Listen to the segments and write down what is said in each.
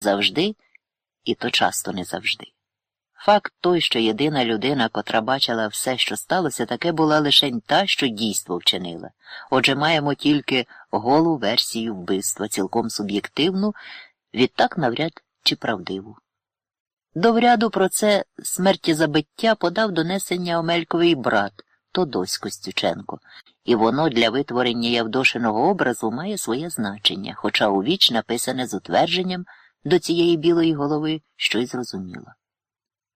завжди, і то часто не завжди. Факт той, що єдина людина, котра бачила все, що сталося, таке була лише та, що дійство вчинила. Отже, маємо тільки голу версію вбивства, цілком суб'єктивну, відтак навряд чи правдиву. До вряду про це смерті забиття подав донесення Омельковий брат Тодось Костюченко, і воно для витворення Явдошиного образу має своє значення, хоча у віч написане з утвердженням до цієї білої голови щось зрозуміло.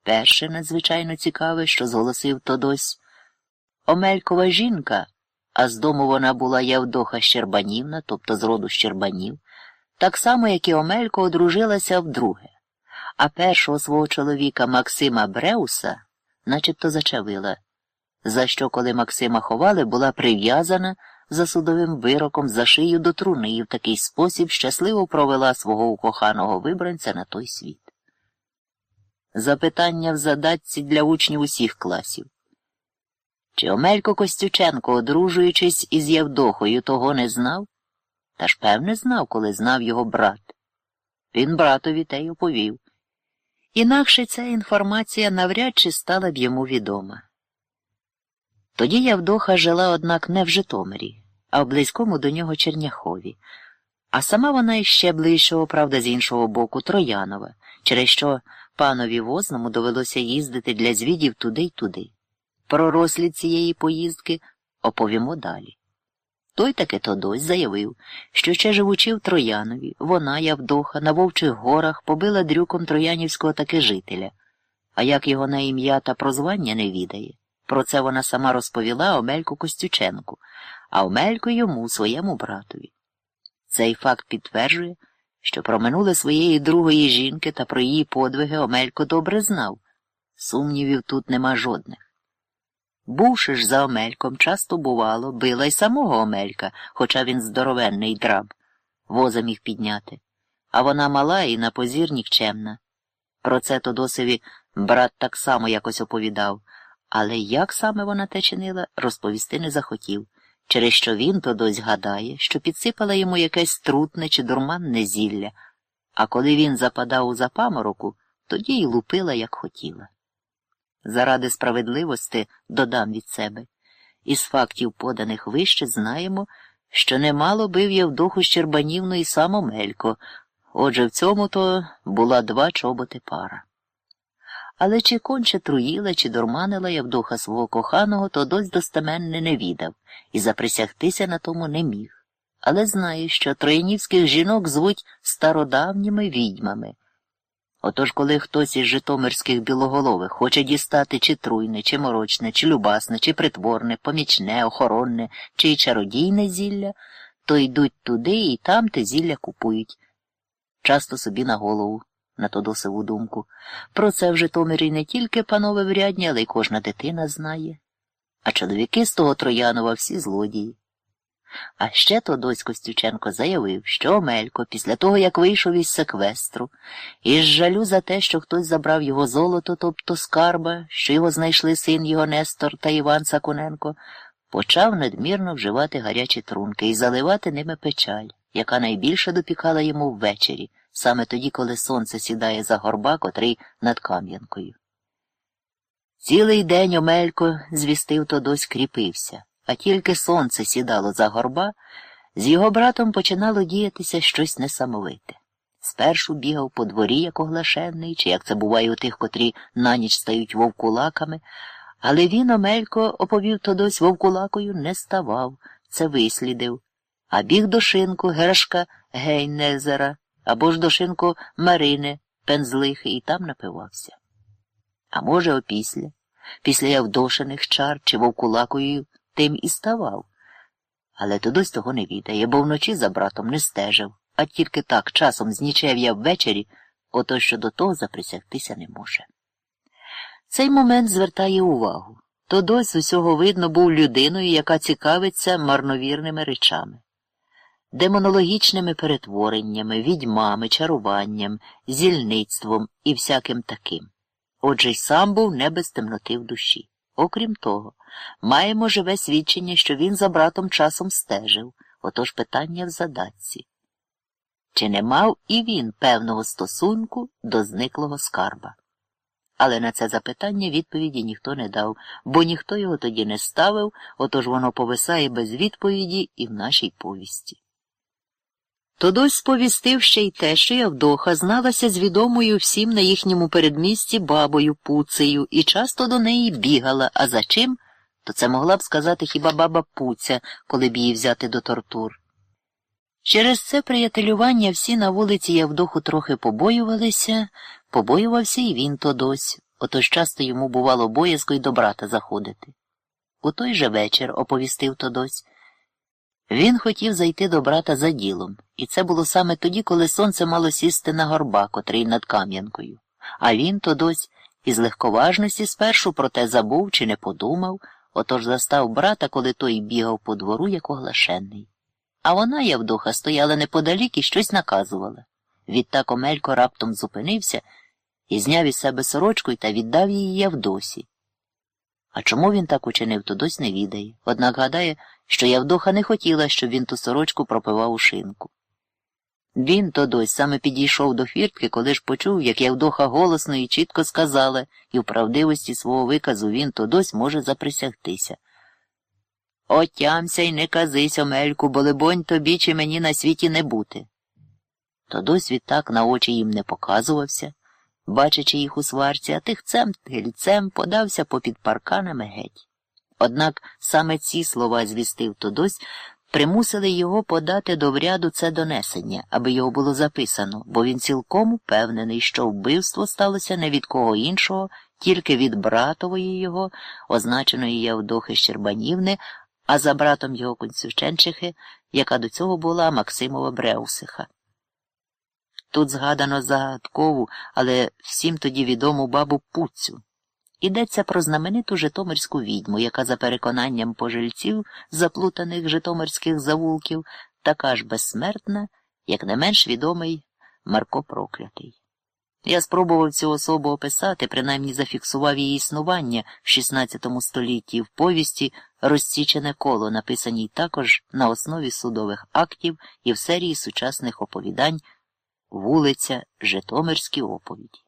Перше надзвичайно цікаве, що зголосив Тодось. Омелькова жінка, а з дому вона була Явдоха Щербанівна, тобто з роду Щербанів, так само, як і Омелько одружилася вдруге, а першого свого чоловіка Максима Бреуса начебто зачавила, за що, коли Максима ховали, була прив'язана за судовим вироком за шию до труни і в такий спосіб щасливо провела свого укоханого вибранця на той світ. Запитання в задатці для учнів усіх класів. Чи Омелько Костюченко, одружуючись із Євдохою, того не знав? Та ж, певне, знав, коли знав його брат. Він братові те й оповів. Інакше ця інформація навряд чи стала б йому відома. Тоді Явдоха жила, однак, не в Житомирі, а в близькому до нього Черняхові, а сама вона іще ближчого, правда, з іншого боку, Троянова, через що панові возному довелося їздити для звідів туди й туди. Про розслід цієї поїздки оповімо далі. Той таки Тодось заявив, що ще живучи в Троянові, вона, Явдоха, на Вовчих горах побила дрюком троянівського таки жителя, а як його на ім'я та прозвання не відає. Про це вона сама розповіла Омельку Костюченку, а Омелько йому, своєму братові. Цей факт підтверджує, що про минуле своєї другої жінки та про її подвиги Омелько добре знав. Сумнівів тут нема жодних. Бувши ж за Омельком, часто бувало, била й самого Омелька, хоча він здоровенний драб, воза міг підняти. А вона мала і на позір нікчемна. Про це Тодосові брат так само якось оповідав, але як саме вона те чинила, розповісти не захотів, через що він Тодось гадає, що підсипала йому якесь трутне чи дурманне зілля, а коли він западав у запамороку, тоді й лупила, як хотіла. Заради справедливості додам від себе. Із фактів, поданих вище, знаємо, що немало бив Євдоху Щербанівну і сам Омелько, отже в цьому то була два чоботи пара. Але чи конче труїла, чи дурманила Євдоха свого коханого, то дось достеменне не відав і заприсягтися на тому не міг. Але знає, що троянівських жінок звуть стародавніми відьмами. Отож, коли хтось із житомирських білоголових хоче дістати чи труйне, чи морочне, чи любасне, чи притворне, помічне, охоронне, чи чародійне зілля, то йдуть туди і там те зілля купують. Часто собі на голову, на Тодосову думку. Про це в Житомирі не тільки панове врядні, але й кожна дитина знає. А чоловіки з того Троянова всі злодії. А ще Тодось Костюченко заявив, що Омелько, після того, як вийшов із секвестру, із жалю за те, що хтось забрав його золото, тобто скарба, що його знайшли син його Нестор та Іван Сакуненко, почав надмірно вживати гарячі трунки і заливати ними печаль, яка найбільше допікала йому ввечері, саме тоді, коли сонце сідає за горба, котрий над Кам'янкою. Цілий день Омелько, звістив Тодось, кріпився а тільки сонце сідало за горба, з його братом починало діятися щось несамовите. Спершу бігав по дворі, як оглашений, чи як це буває у тих, котрі на ніч стають вовкулаками, але він, Омелько, оповів Тодось вовкулакою, не ставав, це вислідив, а біг до шинку Гершка Гейнезера або ж до шинку Марини Пензлихи і там напивався. А може, опісля, після Явдошиних чар чи вовкулакою тим і ставав. Але Тодось того не відає, бо вночі за братом не стежив, а тільки так часом знічев я ввечері, ото що до того заприсягтися не може. Цей момент звертає увагу. Тодось усього видно був людиною, яка цікавиться марновірними речами, демонологічними перетвореннями, відьмами, чаруванням, зільництвом і всяким таким. Отже й сам був не без темноти в душі. Окрім того, маємо живе свідчення, що він за братом часом стежив, отож питання в задатці. чи не мав і він певного стосунку до зниклого скарба. Але на це запитання відповіді ніхто не дав, бо ніхто його тоді не ставив, отож воно повисає без відповіді і в нашій повісті. Тодось сповістив ще й те, що Явдоха зналася з відомою всім на їхньому передмісті бабою Пуцею і часто до неї бігала, а за чим, то це могла б сказати хіба баба Пуця, коли б її взяти до тортур. Через це приятелювання всі на вулиці Явдоху трохи побоювалися, побоювався і він Тодось, отож часто йому бувало боязко й до брата заходити. У той же вечір, оповістив Тодось, він хотів зайти до брата за ділом, і це було саме тоді, коли сонце мало сісти на горба, котрий над Кам'янкою. А він то дось із легковажності спершу про те забув чи не подумав, отож застав брата, коли той бігав по двору, як оглашений. А вона, Явдоха, стояла неподалік і щось наказувала. Відтак Омелько раптом зупинився і зняв із себе сорочку та віддав її Явдосі. А чому він так учинив, то дось не відає. Однак гадає, що Явдоха не хотіла, щоб він ту сорочку пропивав у шинку. Він то дось саме підійшов до фіртки, коли ж почув, як Явдоха голосно і чітко сказала, і в правдивості свого виказу він то дось може заприсягтися. Отямся й не казись, Омельку, бо либонь тобі чи мені на світі не бути. То дось відтак на очі їм не показувався бачачи їх у сварці, а тихцем тильцем подався попід парканами геть. Однак саме ці слова звістив Тодось, примусили його подати до вряду це донесення, аби його було записано, бо він цілком упевнений, що вбивство сталося не від кого іншого, тільки від братової його, означеної Явдохи Щербанівни, а за братом його Концюченчихи, яка до цього була Максимова Бреусиха. Тут згадано загадкову, але всім тоді відому бабу Пуцю. Ідеться про знамениту Житомирську відьму, яка, за переконанням пожильців, заплутаних Житомирських завулків, така ж безсмертна, як не менш відомий Марко Проклятий. Я спробував цю особу описати, принаймні зафіксував її існування в XVI столітті в повісті Розсічене коло, написаній також на основі судових актів і в серії сучасних оповідань вулиця Житомирські оповіді.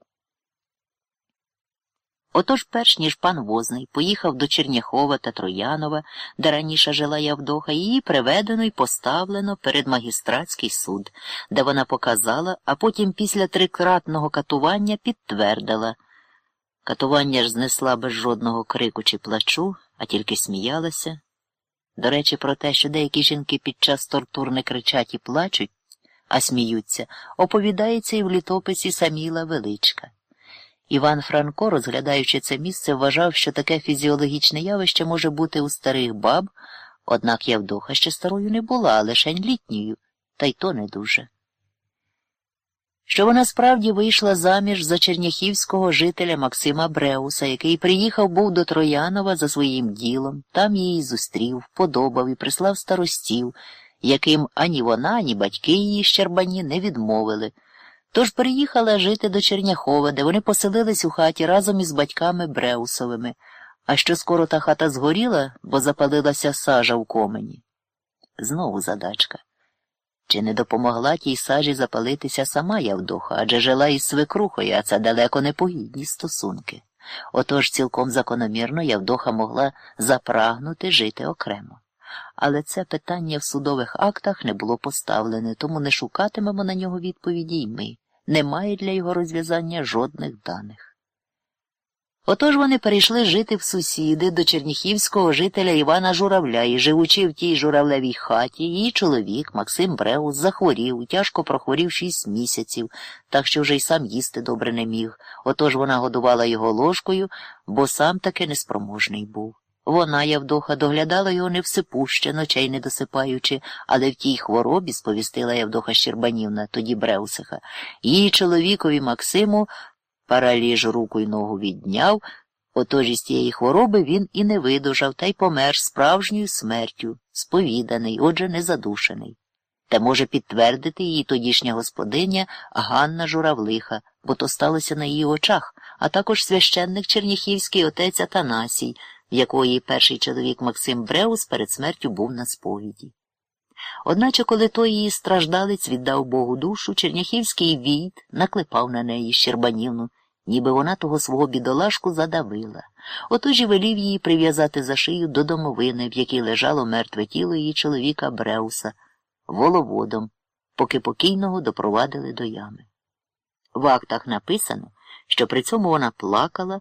Отож, перш ніж пан Возний поїхав до Черняхова та Троянова, де раніше жила Явдоха, її приведено і поставлено перед магістратський суд, де вона показала, а потім після трикратного катування підтвердила. Катування ж знесла без жодного крику чи плачу, а тільки сміялася. До речі, про те, що деякі жінки під час тортур не кричать і плачуть, а сміються, оповідається і в літописі Саміла Величка. Іван Франко, розглядаючи це місце, вважав, що таке фізіологічне явище може бути у старих баб, однак Явдоха ще старою не була, а лишень літньою, та й то не дуже. Що вона справді вийшла заміж за черняхівського жителя Максима Бреуса, який приїхав був до Троянова за своїм ділом, там її зустрів, подобав і прислав старостів яким ані вона, ані батьки її щербані не відмовили. Тож приїхала жити до Черняхова, де вони поселились у хаті разом із батьками Бреусовими, а що скоро та хата згоріла, бо запалилася сажа в комені. Знову задачка. Чи не допомогла тій сажі запалитися сама Явдоха, адже жила із свекрухою, а це далеко не погідні стосунки. Отож цілком закономірно Явдоха могла запрагнути жити окремо але це питання в судових актах не було поставлене, тому не шукатимемо на нього відповіді й ми. Немає для його розв'язання жодних даних. Отож вони перейшли жити в сусіди до черніхівського жителя Івана Журавля і, живучи в тій журавлевій хаті, її чоловік Максим Бреус захворів, тяжко прохворів шість місяців, так що вже й сам їсти добре не міг. Отож вона годувала його ложкою, бо сам таки неспроможний був. Вона, Явдоха, доглядала його невсипуще, ночей не досипаючи, але в тій хворобі, сповістила Явдоха Щербанівна, тоді Бреусиха, її чоловікові Максиму параліж руку й ногу відняв, отож із тієї хвороби він і не видужав та й помер справжньою смертю, сповіданий, отже, незадушений. Та може підтвердити її тодішня господиня Ганна Журавлиха, бо то сталося на її очах, а також священник черніхівський отець Атанасій, якої перший чоловік Максим Бреус перед смертю був на сповіді. Одначе, коли той її страждалець віддав Богу душу, черняхівський війт наклепав на неї Щербанівну, ніби вона того свого бідолашку задавила. Отож і велів її прив'язати за шию до домовини, в якій лежало мертве тіло її чоловіка Бреуса, воловодом, поки покійного допровадили до ями. В актах написано, що при цьому вона плакала,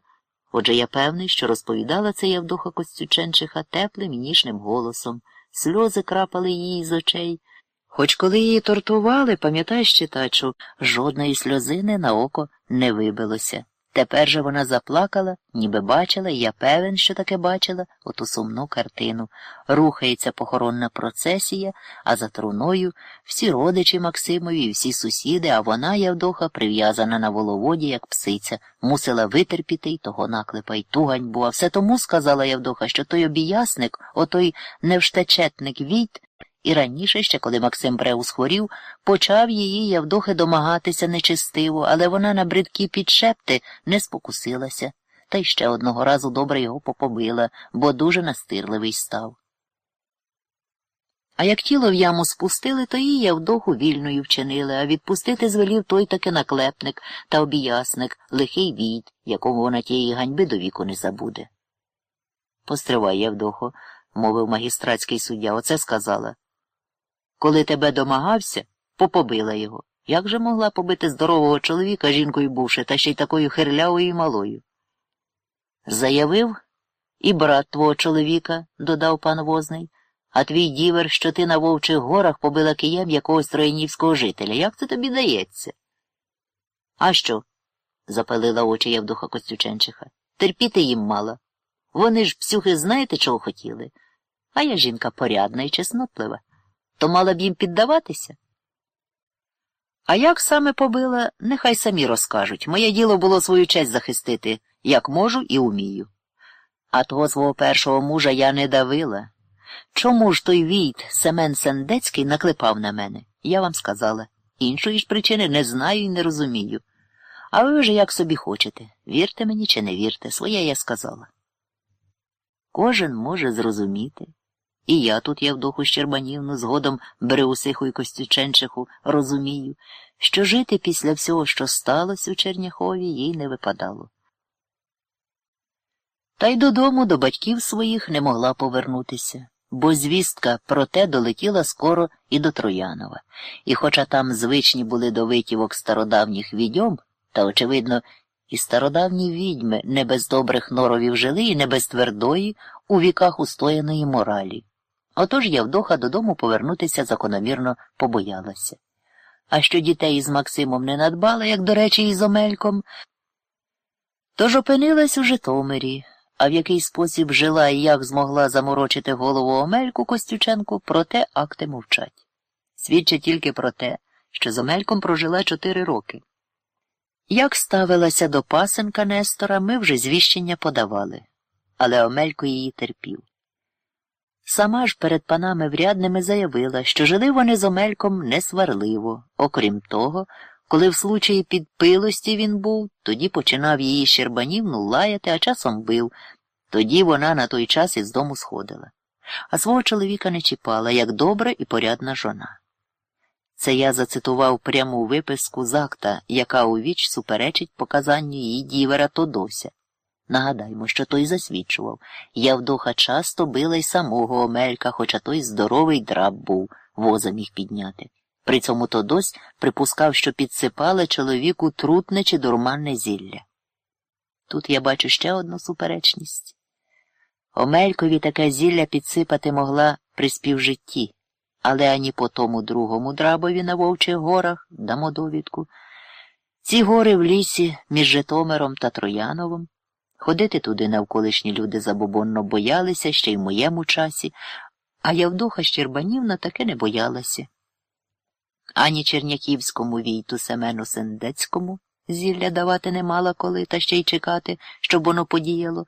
отже я певний, що розповідала це Явдоха Костюченчиха теплим і ніжним голосом, сльози крапали її з очей. Хоч коли її тортували, пам'ятаєш, читачу, жодної сльозини на око не вибилося. Тепер же вона заплакала, ніби бачила, я певен, що таке бачила, оту сумну картину. Рухається похоронна процесія, а за труною всі родичі Максимові, всі сусіди, а вона, Явдоха, прив'язана на воловоді, як псиця, мусила витерпіти й того наклепа, й ту ганьбу. А все тому сказала Явдоха, що той обіясник, отой невштечетник Війт, і раніше, ще коли Максим Бреус хворів, почав її Явдохи домагатися нечистиво, але вона на бридкі підшепти не спокусилася, та й ще одного разу добре його попобила, бо дуже настирливий став. А як тіло в яму спустили, то її Явдоху вільною вчинили, а відпустити звелів той таки наклепник та обіясник, лихий війт, якому вона тієї ганьби до віку не забуде. Постривай, Явдохо, мовив магістратський суддя, оце сказала. Коли тебе домагався, попобила його. Як же могла побити здорового чоловіка жінкою бувши, та ще й такою хирлявою і малою? Заявив і брат твого чоловіка, додав пан возний, а твій дівер, що ти на вовчих горах побила києм якогось троєнівського жителя. Як це тобі дається? А що? запалила очі Явдуха Костюченчиха. Терпіти їм мало. Вони ж, псюхи, знаєте, чого хотіли? А я жінка порядна і чеснотлива то мала б їм піддаватися? А як саме побила, нехай самі розкажуть. Моє діло було свою честь захистити, як можу і умію. А того свого першого мужа я не давила. Чому ж той війт Семен Сендецький наклепав на мене? Я вам сказала. Іншої ж причини не знаю і не розумію. А ви вже як собі хочете. Вірте мені чи не вірте, своє я сказала. Кожен може зрозуміти. І я тут, Явдоху Щербанівну, згодом Бреусиху і Костюченчиху, розумію, що жити після всього, що сталося у Черняхові, їй не випадало. Та й додому до батьків своїх не могла повернутися, бо звістка про те долетіла скоро і до Троянова, і хоча там звичні були до витівок стародавніх відьом, та, очевидно, і стародавні відьми не без добрих норовів жили і не без твердої у віках устояної моралі. Отож Явдоха додому повернутися закономірно побоялася. А що дітей із Максимом не надбала, як, до речі, із Омельком, тож опинилась у Житомирі, а в який спосіб жила і як змогла заморочити голову Омельку Костюченку, проте акти мовчать. Свідчить тільки про те, що з Омельком прожила чотири роки. Як ставилася до пасенка Нестора, ми вже звіщення подавали, але Омелько її терпів. Сама ж перед панами врядними заявила, що жили вони з Омельком несварливо. Окрім того, коли в случаї підпилості він був, тоді починав її Щербанівну лаяти, а часом бив. Тоді вона на той час із дому сходила. А свого чоловіка не чіпала, як добра і порядна жона. Це я зацитував пряму виписку з акта, яка у віч суперечить показанню її дівера Тодося. Нагадаймо, що той засвідчував. Явдоха часто била й самого Омелька, хоча той здоровий драб був, воза міг підняти. При цьому Тодось припускав, що підсипала чоловіку трутне чи дурманне зілля. Тут я бачу ще одну суперечність. Омелькові таке зілля підсипати могла при співжитті, але ані по тому другому драбові на вовчих горах дамо довідку. Ці гори в лісі між Житомиром та Трояновим Ходити туди навколишні люди забобонно боялися ще й в моєму часі, а Явдуха Щербанівна таки не боялася. Ані Черняківському війту Семену Сендецькому зілля давати не мала коли та ще й чекати, щоб воно подіяло,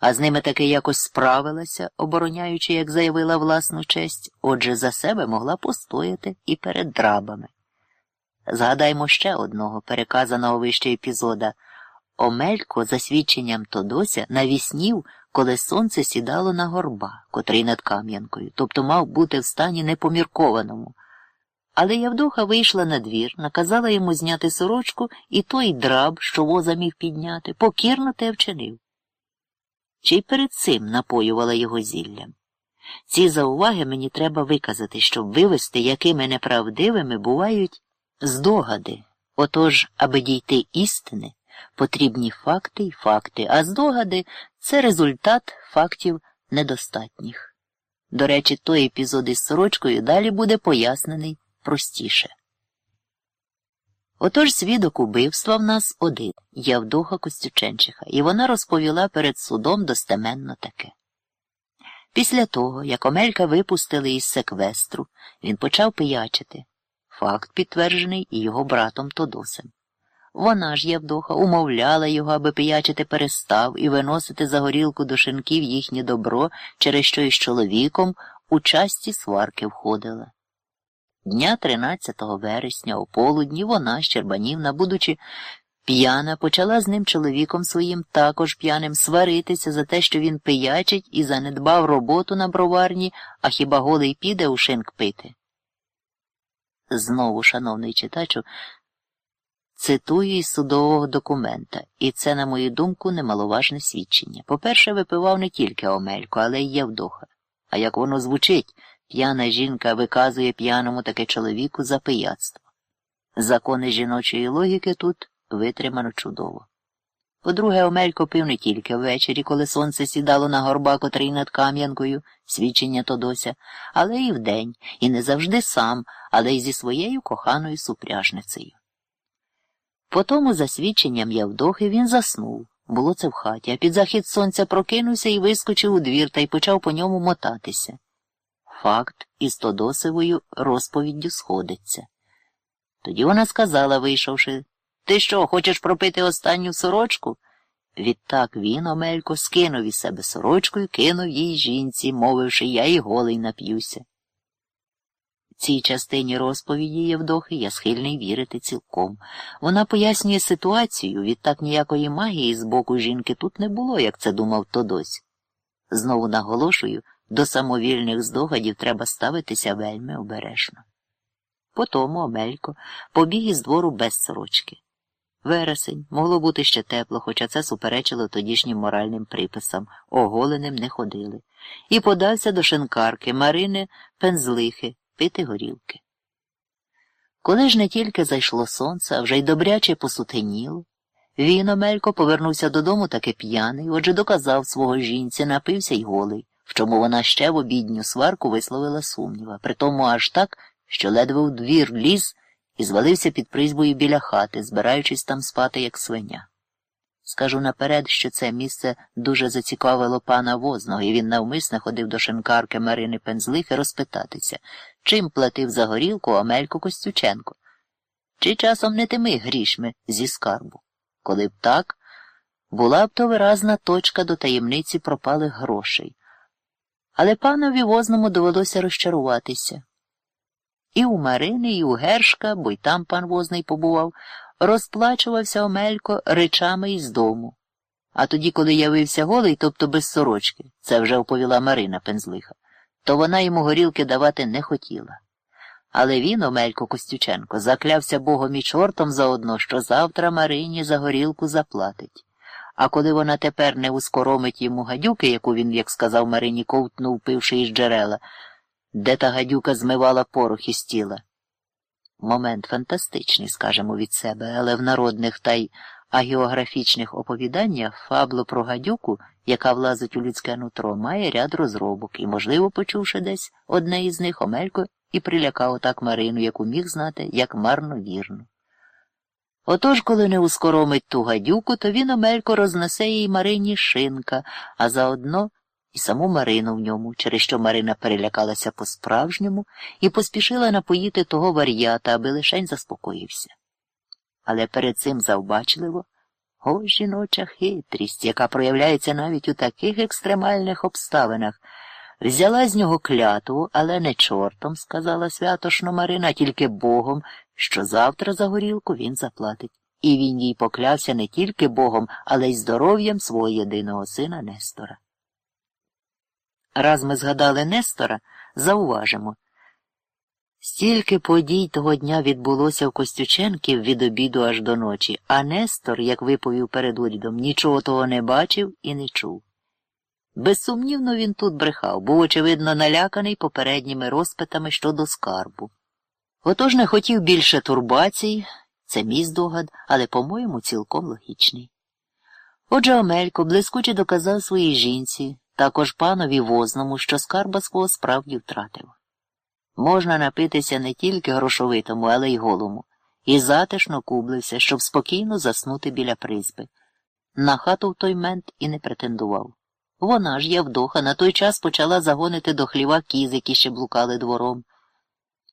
а з ними таки якось справилася, обороняючи, як заявила власну честь, отже за себе могла постояти і перед драбами. Згадаймо ще одного переказаного вище епізода. Омелько, за свідченням Тодося, навіснів, коли сонце сідало на горба, котрий над Кам'янкою, тобто мав бути в стані непоміркованому. Але Явдоха вийшла на двір, наказала йому зняти сорочку, і той драб, що воза міг підняти, покірно те вчинив. Чи й перед цим напоювала його зіллям. Ці зауваги мені треба виказати, щоб вивести, якими неправдивими бувають здогади. Отож, аби дійти істини, потрібні факти й факти, а здогади це результат фактів недостатніх. До речі, той епізод із сорочкою далі буде пояснений простіше. Отож свідок убивства в нас один Явдоха Костюченчиха, і вона розповіла перед судом достеменно таке. Після того, як Омелька випустили із секвестру, він почав пиячити. Факт підтверджений і його братом Тодосем. Вона ж, Явдоха, умовляла його, аби пиячити перестав і виносити за горілку до шинків їхнє добро, через що із чоловіком у часті сварки входила. Дня 13 вересня, о полудні, вона, Щербанівна, будучи п'яна, почала з ним чоловіком своїм також п'яним сваритися за те, що він пиячить і занедбав роботу на броварні, а хіба голий піде у шинк пити. Знову, шановний читачу, цитую із судового документа, і це, на мою думку, немаловажне свідчення. По-перше, випивав не тільки Омелько, але й Євдоха. А як воно звучить, п'яна жінка виказує п'яному таке чоловіку за пияцтво. Закони жіночої логіки тут витримано чудово. По-друге, Омелько пив не тільки ввечері, коли сонце сідало на горба, котрий над Кам'янкою, свідчення Тодося, але і вдень, і не завжди сам, але й зі своєю коханою супряжницею. По тому, за свідченням Явдохи, він заснув. Було це в хаті, а під захід сонця прокинувся і вискочив у двір та й почав по ньому мотатися. Факт із Тодосевою розповіддю сходиться. Тоді вона сказала, вийшовши, ти що, хочеш пропити останню сорочку? Відтак він, Омелько, скинув із себе сорочку і кинув їй жінці, мовивши, я і голий нап'юся. Цій частині розповіді Євдохи я схильний вірити цілком. Вона пояснює ситуацію, відтак ніякої магії з боку жінки тут не було, як це думав Тодось. Знову наголошую, до самовільних здогадів треба ставитися вельми обережно. Потому Омелько побіг із двору без сорочки. Вересень могло бути ще тепло, хоча це суперечило тодішнім моральним приписам, оголеним не ходили, і подався до шинкарки Марини Пензлихи пити горілки. Коли ж не тільки зайшло сонце, а вже й добряче посутеніло, він, Омелько, повернувся додому таки п'яний, отже доказав свого жінці, напився й голий, в чому вона ще в обідню сварку висловила сумніва, притому аж так, що ледве у двір ліз і звалився під призьбою біля хати, збираючись там спати, як свиня. Скажу наперед, що це місце дуже зацікавило пана возного, і він навмисне ходив до шинкарки Марини Пензлихи розпитатися, чим платив за горілку Омелько Костюченко, чи часом не тими грішми зі скарбу. Коли б так, була б то виразна точка до таємниці пропалих грошей. Але панові возному довелося розчаруватися. І у Марини, і у Гершка, бо й там пан возний побував, розплачувався Омелько речами із дому. А тоді, коли явився голий, тобто без сорочки, це вже оповіла Марина Пензлиха, то вона йому горілки давати не хотіла. Але він, Омелько Костюченко, заклявся богом і чортом заодно, що завтра Марині за горілку заплатить. А коли вона тепер не ускоромить йому гадюки, яку він, як сказав Марині, ковтнув, пивши із джерела, де та гадюка змивала порох із тіла. Момент фантастичний, скажемо від себе, але в народних та й агіографічних оповіданнях фабло про гадюку, яка влазить у людське нутро, має ряд розробок, і, можливо, почувши десь одне із них, Омелько і прилякав отак Марину, яку міг знати, як марно вірну. Отож, коли не ускоромить ту гадюку, то він Омелько рознесе їй Марині шинка, а заодно і саму Марину в ньому, через що Марина перелякалася по-справжньому і поспішила напоїти того вар'ята, аби лишень заспокоївся. Але перед цим завбачливо о, жіноча хитрість, яка проявляється навіть у таких екстремальних обставинах, взяла з нього клятву, але не чортом, сказала святошно Марина, тільки Богом, що завтра за горілку він заплатить. І він їй поклявся не тільки Богом, але й здоров'ям свого єдиного сина Нестора. Раз ми згадали Нестора, зауважимо. Стільки подій того дня відбулося в Костюченків від обіду аж до ночі, а Нестор, як виповів перед урядом, нічого того не бачив і не чув. Безсумнівно він тут брехав, був, очевидно, наляканий попередніми розпитами щодо скарбу. Отож не хотів більше турбацій, це мій здогад, але, по-моєму, цілком логічний. Отже, Омелько блискуче доказав своїй жінці, також панові возному, що скарба свого справді втратив. Можна напитися не тільки грошовитому, але й голому, і затишно кублився, щоб спокійно заснути біля призби. На хату в той мент і не претендував. Вона ж, Явдоха, на той час почала загонити до хліва кіз, які ще блукали двором.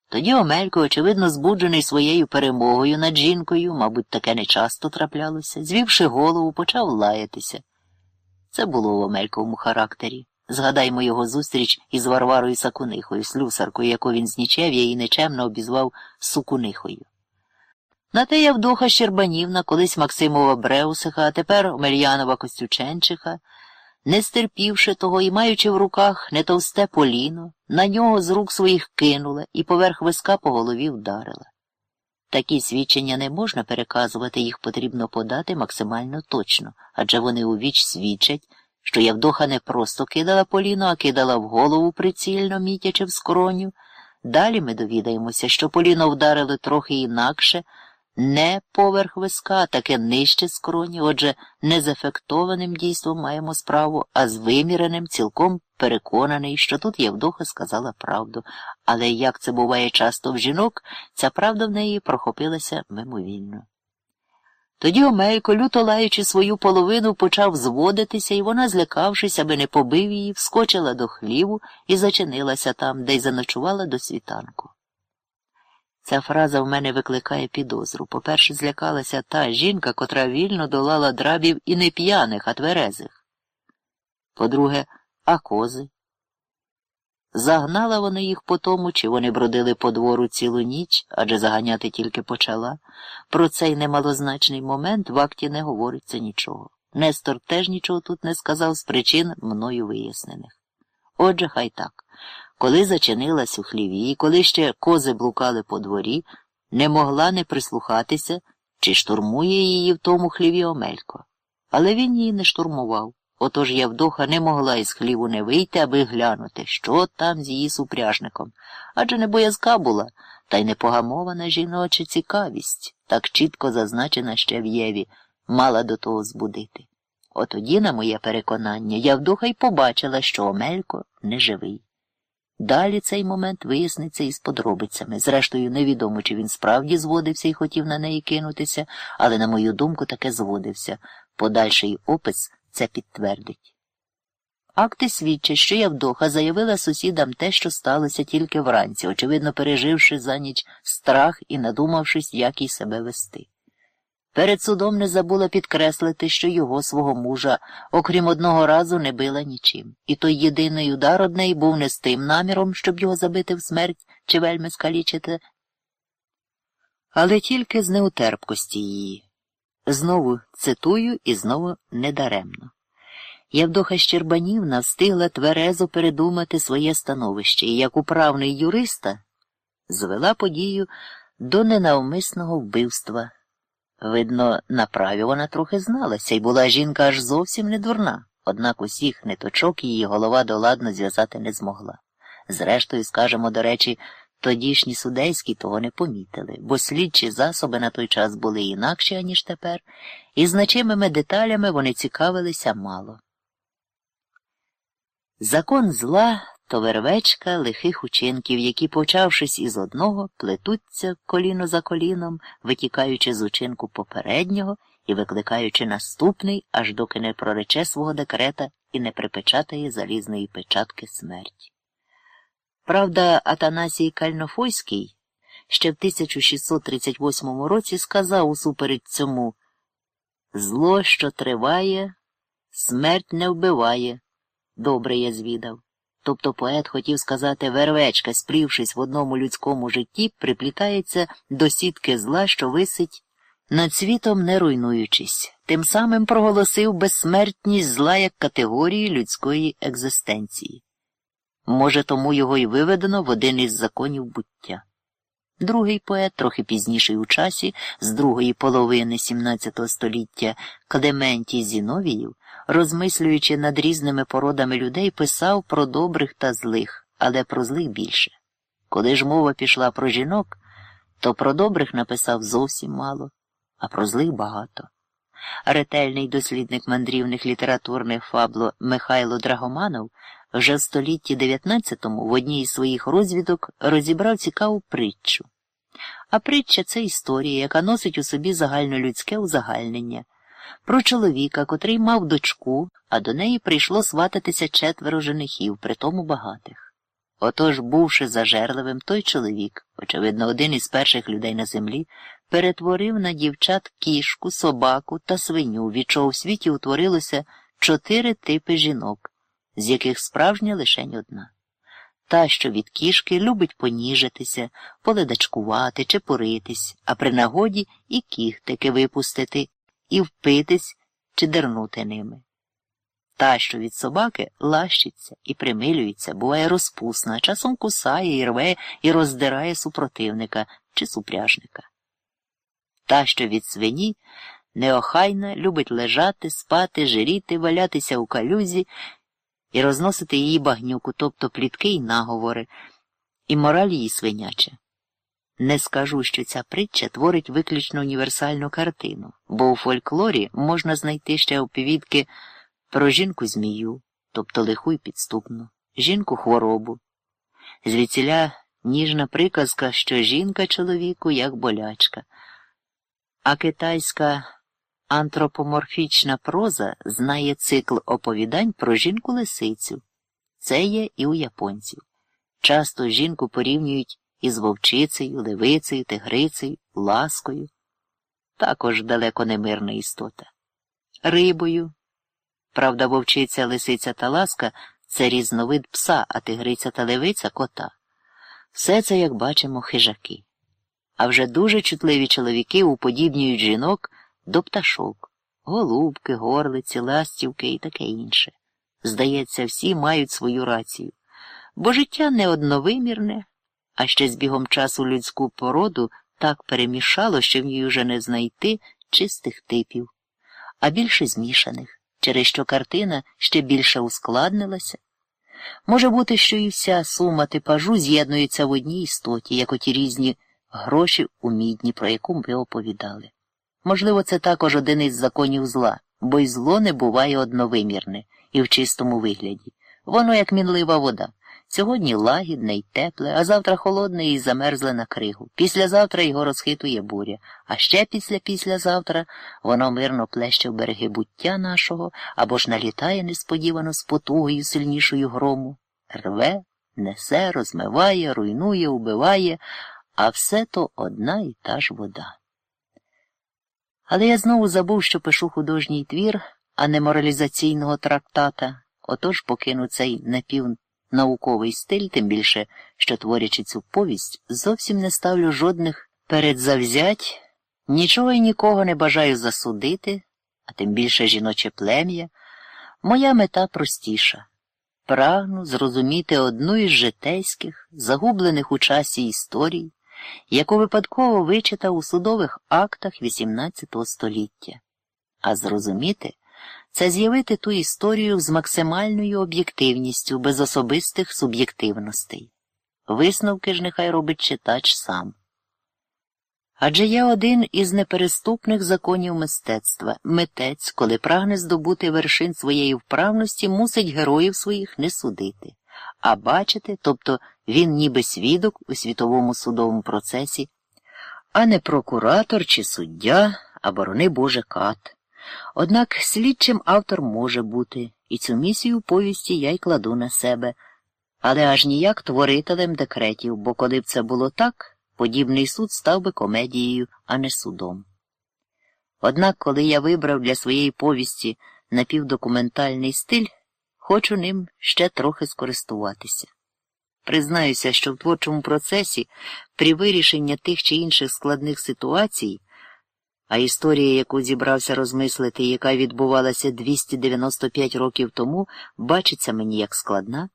Тоді Омелько, очевидно, збуджений своєю перемогою над жінкою, мабуть, таке нечасто траплялося, звівши голову, почав лаятися. Це було в Омельковому характері. Згадаймо його зустріч із Варварою Сакунихою, слюсаркою, яку він знічев і нечемно обізвав Сукунихою. На те Явдоха Щербанівна, колись Максимова Бреусиха, а тепер Омельянова Костюченчиха, не стерпівши того і маючи в руках не товсте поліно, на нього з рук своїх кинула і поверх виска по голові вдарила. Такі свідчення не можна переказувати, їх потрібно подати максимально точно, адже вони у віч свідчать, що Явдоха не просто кидала поліно, а кидала в голову прицільно, мітячи в скроню. Далі ми довідаємося, що поліно вдарили трохи інакше, не поверх виска, а таке нижче скроні, отже, не з ефектованим дійством маємо справу, а з виміреним, цілком переконаний, що тут Євдоха сказала правду, але як це буває часто в жінок, ця правда в неї прохопилася мимовільно. Тоді Омелько, люто лаючи свою половину, почав зводитися, і вона, злякавшись, аби не побив її, вскочила до хліву і зачинилася там, де й заночувала до світанку. Ця фраза в мене викликає підозру. По-перше, злякалася та жінка, котра вільно долала драбів і не п'яних, а тверезих. По-друге, а кози. Загнала вони їх по тому, чи вони бродили по двору цілу ніч, адже заганяти тільки почала. Про цей немалозначний момент в акті не говориться нічого. Нестор теж нічого тут не сказав з причин мною вияснених. Отже, хай так. Коли зачинилась у хліві, коли ще кози блукали по дворі, не могла не прислухатися, чи штурмує її в тому хліві Омелько. Але він її не штурмував. Отож Явдоха не могла із хліву не вийти, аби глянути, що там з її супряжником. Адже не боязка була, та й непогамована жіноча цікавість, так чітко зазначена ще в Єві, мала до того збудити. Отоді, на моє переконання, Явдоха й побачила, що Омелько не живий. Далі цей момент виясниться із подробицями. Зрештою, невідомо, чи він справді зводився і хотів на неї кинутися, але, на мою думку, таке зводився. Подальший опис це підтвердить. Акти свідчать, що Явдоха заявила сусідам те, що сталося тільки вранці, очевидно, переживши за ніч страх і надумавшись, як їй себе вести. Перед судом не забула підкреслити, що його свого мужа, окрім одного разу, не била нічим, і той єдиний удар од неї був не з тим наміром, щоб його забити в смерть чи вельми скалічити, але тільки з неутерпкості її. Знову цитую і знову недаремно. Явдоха Щербанівна встигла тверезо передумати своє становище і, як управний юриста, звела подію до ненавмисного вбивства. Видно, на праві вона трохи зналася, і була жінка аж зовсім не дурна, однак усіх ниточок її голова доладно зв'язати не змогла. Зрештою, скажемо, до речі, тодішні судейські того не помітили, бо слідчі засоби на той час були інакші, аніж тепер, і значимими деталями вони цікавилися мало. Закон зла то вервечка лихих учинків, які, почавшись із одного, плетуться коліно за коліном, витікаючи з учинку попереднього і викликаючи наступний, аж доки не прорече свого декрета і не припечатає залізної печатки смерті. Правда, Атанасій Кальнофойський ще в 1638 році сказав усупереч цьому Зло, що триває, смерть не вбиває. Добре я звідав. Тобто поет хотів сказати вервечка, сплівшись в одному людському житті, приплітається до сітки зла, що висить над світом не руйнуючись, тим самим проголосив безсмертність зла як категорії людської екзистенції. Може, тому його й виведено в один із законів буття. Другий поет, трохи пізніший у часі, з другої половини XVII століття, Клементій Зіновіїв, розмислюючи над різними породами людей, писав про добрих та злих, але про злих більше. Коли ж мова пішла про жінок, то про добрих написав зовсім мало, а про злих багато. Ретельний дослідник мандрівних літературних фабло Михайло Драгоманов вже в столітті XIX в одній із своїх розвідок розібрав цікаву притчу. А притча це історія, яка носить у собі загальнолюдське узагальнення, про чоловіка, котрий мав дочку, а до неї прийшло свататися четверо женихів, притому багатих. Отож, бувши зажерливим, той чоловік, очевидно, один із перших людей на землі, перетворив на дівчат кішку, собаку та свиню, від чого в світі утворилося чотири типи жінок, з яких справжня лишень одна. Та, що від кішки любить поніжитися, поледачкувати чи поритись, а при нагоді і кіхтики випустити, і впитись чи дернути ними. Та, що від собаки лащиться і примилюється, буває розпусна, часом кусає і рве і роздирає супротивника чи супряжника. Та, що від свині неохайна, любить лежати, спати, жиріти, валятися у калюзі і розносити її багнюку, тобто плітки й наговори, і мораль її свиняча. Не скажу, що ця притча творить виключно універсальну картину, бо у фольклорі можна знайти ще оповідки про жінку змію, тобто лиху й підступну, жінку хворобу. Звідсіля ніжна приказка, що жінка чоловіку як болячка, а китайська антропоморфічна проза знає цикл оповідань про жінку лисицю. Це є і у японців. Часто жінку порівнюють із вовчицею, левицею, тигрицею, ласкою, також далеко не мирна істота, рибою. Правда, вовчиця, лисиця та ласка це різновид пса, а тигриця та левиця кота. Все це, як бачимо, хижаки. А вже дуже чутливі чоловіки уподібнюють жінок до пташок, голубки, горлиці, ластівки і таке інше. Здається, всі мають свою рацію, бо життя не одновимірне, а ще з бігом часу людську породу так перемішало, що в ній уже не знайти чистих типів, а більше змішаних, через що картина ще більше ускладнилася. Може бути, що і вся сума типажу з'єднується в одній істоті, як оті різні гроші у мідні, про яку ми оповідали. Можливо, це також один із законів зла, бо й зло не буває одновимірне і в чистому вигляді. Воно як мінлива вода. Сьогодні лагідне й тепле, а завтра холодне і замерзле на кригу. Післязавтра його розхитує буря, а ще після післязавтра воно мирно плеще в береги буття нашого або ж налітає несподівано з потугою сильнішою грому, рве, несе, розмиває, руйнує, убиває, а все то одна і та ж вода. Але я знову забув, що пишу художній твір, а не моралізаційного трактата, отож покину цей напівнауковий стиль, тим більше, що творячи цю повість, зовсім не ставлю жодних передзавзять, нічого і нікого не бажаю засудити, а тим більше жіноче плем'я. Моя мета простіша. Прагну зрозуміти одну із житейських, загублених у часі історій яку випадково вичитав у судових актах XVIII століття. А зрозуміти це з'явити ту історію з максимальною об'єктивністю без особистих суб'єктивностей. Висновки ж нехай робить читач сам. Адже є один із непереступних законів мистецтва митець, коли прагне здобути вершин своєї вправності, мусить героїв своїх не судити а бачити, тобто він ніби свідок у світовому судовому процесі, а не прокуратор чи суддя, а борони Боже кат. Однак слідчим автор може бути, і цю місію повісті я й кладу на себе, але аж ніяк творителем декретів, бо коли б це було так, подібний суд став би комедією, а не судом. Однак, коли я вибрав для своєї повісті напівдокументальний стиль, Хочу ним ще трохи скористуватися. Признаюся, що в творчому процесі при вирішенні тих чи інших складних ситуацій, а історія, яку зібрався розмислити, яка відбувалася 295 років тому, бачиться мені як складна,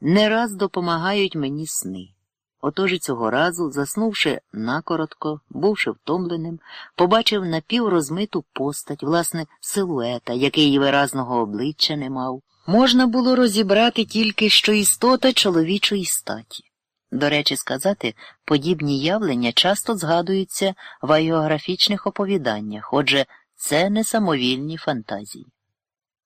Не раз допомагають мені сни. Отож і цього разу, заснувши накоротко, бувши втомленим, побачив напіврозмиту постать, власне, силуета, який виразного обличчя не мав. Можна було розібрати тільки що істота чоловічої статі. До речі, сказати, подібні явлення часто згадуються в аеографічних оповіданнях, отже, це не самовільні фантазії.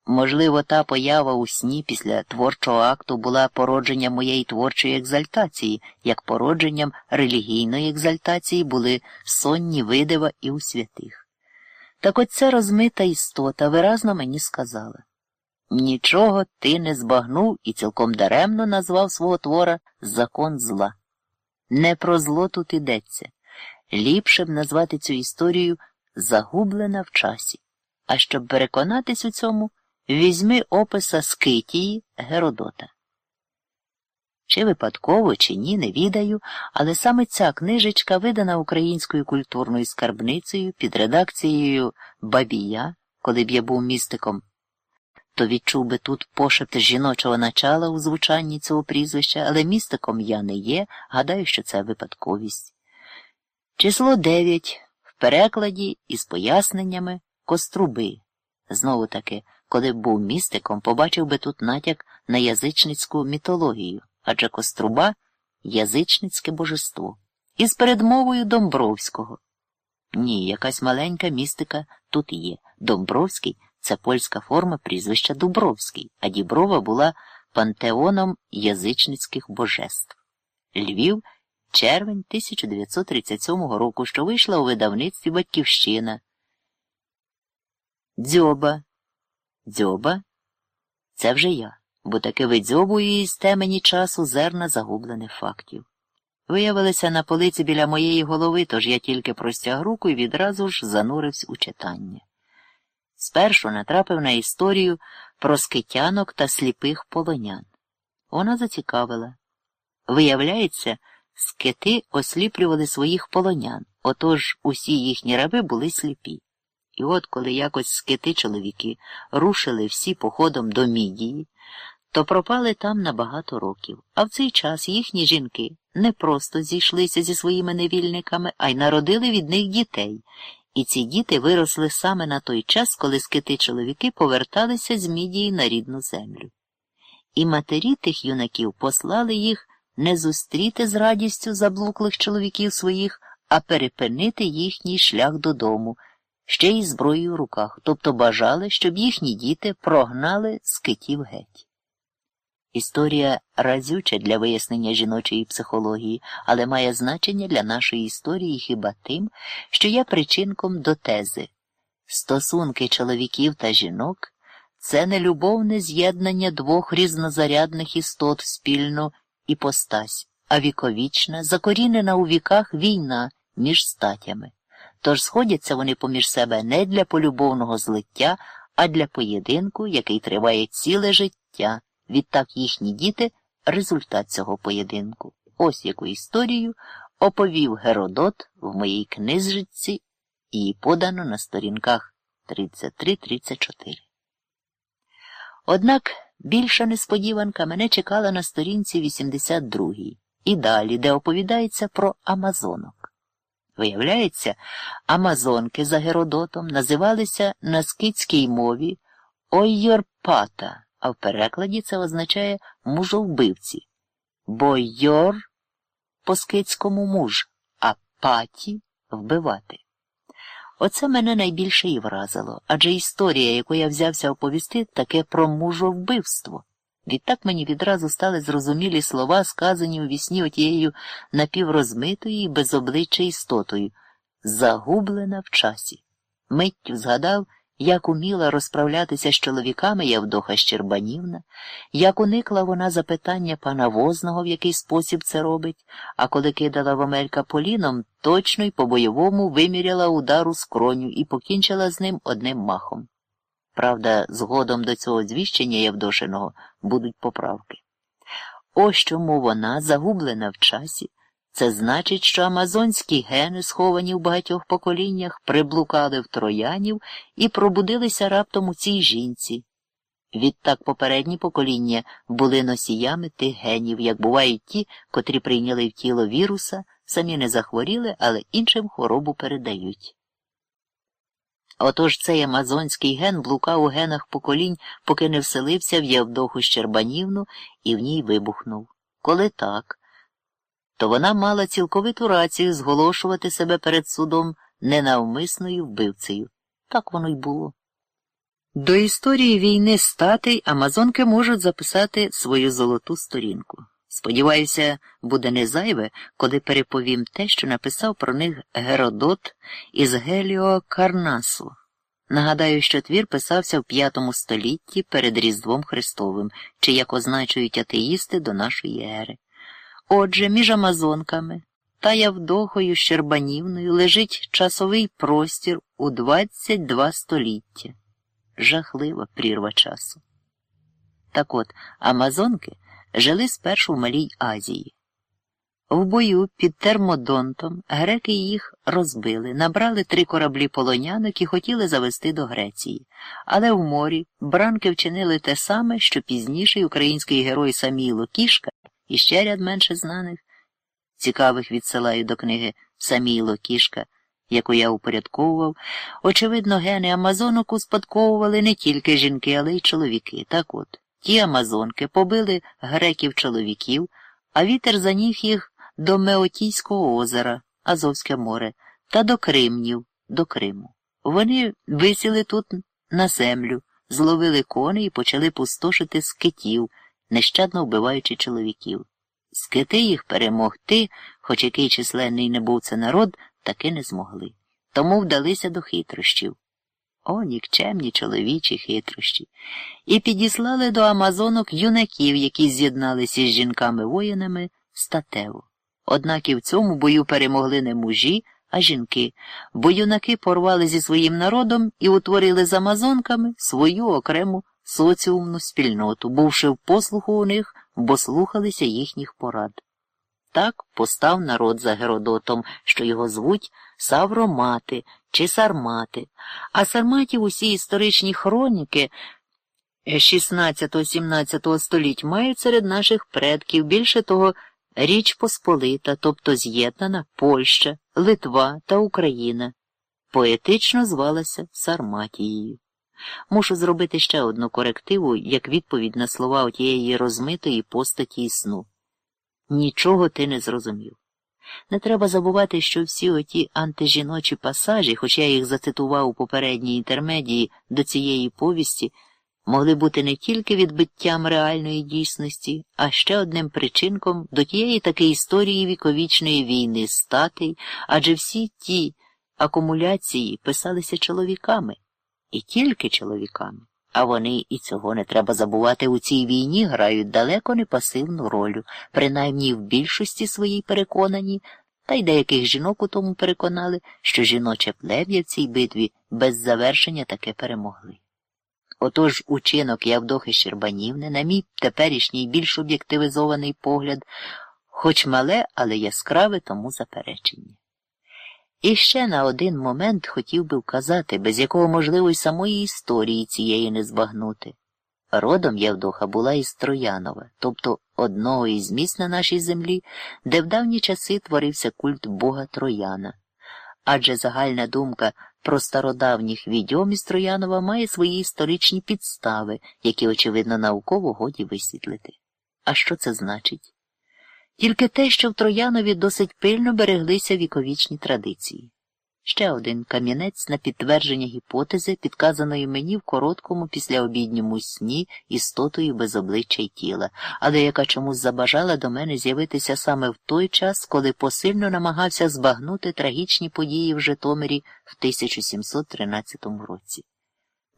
Можливо, та поява у сні після творчого акту була породженням моєї творчої екзальтації, як породженням релігійної екзальтації були сонні видива і у святих. Так от ця розмита істота виразно мені сказала нічого ти не збагнув і цілком даремно назвав свого твора закон зла. Не про зло тут ідеться. Ліпше б назвати цю історію загублена в часі. А щоб переконатись у цьому, Візьми описа Скитії Геродота. Чи випадково, чи ні, не відаю, але саме ця книжечка видана українською культурною скарбницею під редакцією Бабія, коли б я був містиком, то відчув би тут пошепт жіночого начала у звучанні цього прізвища, але містиком я не є, гадаю, що це випадковість. Число дев'ять в перекладі із поясненнями коструби. Знову таки коли б був містиком, побачив би тут натяк на язичницьку мітологію, адже коструба язичницьке божество. Із передмовою Домбровського. Ні, якась маленька містика тут є. Домбровський це польська форма прізвища Дубровський, а Діброва була пантеоном язичницьких божеств. Львів, червень 1937 року, що вийшла у видавництві Батьківщина. Дзьоба Дзьоба? Це вже я, бо таки видзьобую із темені часу зерна загублених фактів. Виявилися на полиці біля моєї голови, тож я тільки простяг руку і відразу ж занурився у читання. Спершу натрапив на історію про скитянок та сліпих полонян. Вона зацікавила. Виявляється, скити осліплювали своїх полонян, отож усі їхні раби були сліпі. І от коли якось скити чоловіки рушили всі походом до мідії, то пропали там на багато років, а в цей час їхні жінки не просто зійшлися зі своїми невільниками, а й народили від них дітей, і ці діти виросли саме на той час, коли скити чоловіки поверталися з мідії на рідну землю. І матері тих юнаків послали їх не зустріти з радістю заблуклих чоловіків своїх, а перепинити їхній шлях додому ще й зброєю в руках, тобто бажали, щоб їхні діти прогнали з китів геть. Історія разюча для вияснення жіночої психології, але має значення для нашої історії хіба тим, що є причинком до тези стосунки чоловіків та жінок це не любовне з'єднання двох різнозарядних істот в спільну іпостась, а віковічна, закорінена у віках війна між статями. Тож сходяться вони поміж себе не для полюбовного злиття, а для поєдинку, який триває ціле життя. Відтак їхні діти результат цього поєдинку. Ось яку історію оповів Геродот в моїй книжці і подано на сторінках 33-34. Однак більша несподіванка мене чекала на сторінці 82 і далі, де оповідається про Амазонок. Виявляється, Амазонки за Геродотом називалися на скитській мові Ойорпата, а в перекладі це означає мужовбивці, бо йор по скитському муж, а паті вбивати. Оце мене найбільше і вразило, адже історія, яку я взявся оповісти, таке про мужовбивство. Відтак мені відразу стали зрозумілі слова, сказані у вісні отією напіврозмитою і безобличчя істотою, загублена в часі. Миттю згадав, як уміла розправлятися з чоловіками Явдоха Щербанівна, як уникла вона запитання пана возного, в який спосіб це робить, а коли кидала Вомелька поліном, точно й по бойовому виміряла удару скроню і покінчила з ним одним махом. Правда, згодом до цього звіщення Явдошиного будуть поправки. Ось чому вона, загублена в часі, це значить, що амазонські гени, сховані в багатьох поколіннях, приблукали в троянів і пробудилися раптом у цій жінці. Відтак попередні покоління були носіями тих генів, як бувають ті, котрі прийняли в тіло віруса, самі не захворіли, але іншим хворобу передають. Отож цей амазонський ген блукав у генах поколінь, поки не вселився в Явдоху Щербанівну і в ній вибухнув. Коли так, то вона мала цілковиту рацію зголошувати себе перед судом ненавмисною вбивцею. Так воно й було. До історії війни статей Амазонки можуть записати свою золоту сторінку. Сподіваюся, буде не зайве, коли переповім те, що написав про них Геродот із Геліо Карнасу. Нагадаю, що твір писався в п'ятому столітті перед Різдвом Христовим, чи як означують атеїсти до нашої ери. Отже, між Амазонками та Явдохою Щербанівною лежить часовий простір у 22 століття. Жахлива прірва часу. Так от, Амазонки жили спершу в Малій Азії. В бою під Термодонтом греки їх розбили, набрали три кораблі полонянок і хотіли завести до Греції. Але в морі бранки вчинили те саме, що пізніший український герой Саміло Кішка і ще ряд менше знаних, цікавих відсилаю до книги Саміло Кішка, яку я упорядковував. Очевидно, гени Амазонок успадковували не тільки жінки, але й чоловіки. Так от, ті Амазонки побили греків-чоловіків, а вітер заніг їх до Меотійського озера, Азовське море, та до Кримнів, до Криму. Вони висіли тут на землю, зловили коней і почали пустошити скитів, нещадно вбиваючи чоловіків. Скити їх перемогти, хоч який численний не був це народ, таки не змогли. Тому вдалися до хитрощів. О, нікчемні чоловічі хитрощі. І підіслали до Амазонок юнаків, які з'єдналися з жінками-воїнами статево. Однак і в цьому бою перемогли не мужі, а жінки, бо юнаки порвали зі своїм народом і утворили з Амазонками свою окрему соціумну спільноту, бувши в послуху у них, бо слухалися їхніх порад. Так постав народ за Геродотом, що його звуть Савромати чи Сармати, а Сарматів усі історичні хроніки 16-17 століть мають серед наших предків більше того Річ Посполита, тобто з'єднана Польща, Литва та Україна, поетично звалася Сарматією. Мушу зробити ще одну корективу, як відповідь на слова отієї розмитої постаті і сну. Нічого ти не зрозумів. Не треба забувати, що всі оті антижіночі пасажі, хоч я їх зацитував у попередній інтермедії до цієї повісті, могли бути не тільки відбиттям реальної дійсності, а ще одним причинком до тієї таки історії віковічної війни статей, адже всі ті акумуляції писалися чоловіками, і тільки чоловіками. А вони, і цього не треба забувати, у цій війні грають далеко не пасивну роль, принаймні в більшості своїй переконані, та й деяких жінок у тому переконали, що жіноче плев'я в цій битві без завершення таке перемогли. Отож учинок Явдохи Щербанівни, на мій теперішній більш об'єктивізований погляд, хоч мале, але яскраве тому заперечення. І ще на один момент хотів би вказати, без якого можливо й самої історії цієї не збагнути. Родом Явдоха була із Троянова, тобто одного із міст на нашій землі, де в давні часи творився культ бога Трояна. Адже загальна думка про стародавніх відьом із Троянова має свої історичні підстави, які, очевидно, науково годі висвітлити. А що це значить? Тільки те, що в Троянові досить пильно береглися віковічні традиції. Ще один камінець на підтвердження гіпотези, підказаної мені в короткому післяобідньому сні істотою без обличчя й тіла, але яка чомусь забажала до мене з'явитися саме в той час, коли посильно намагався збагнути трагічні події в Житомирі в 1713 році.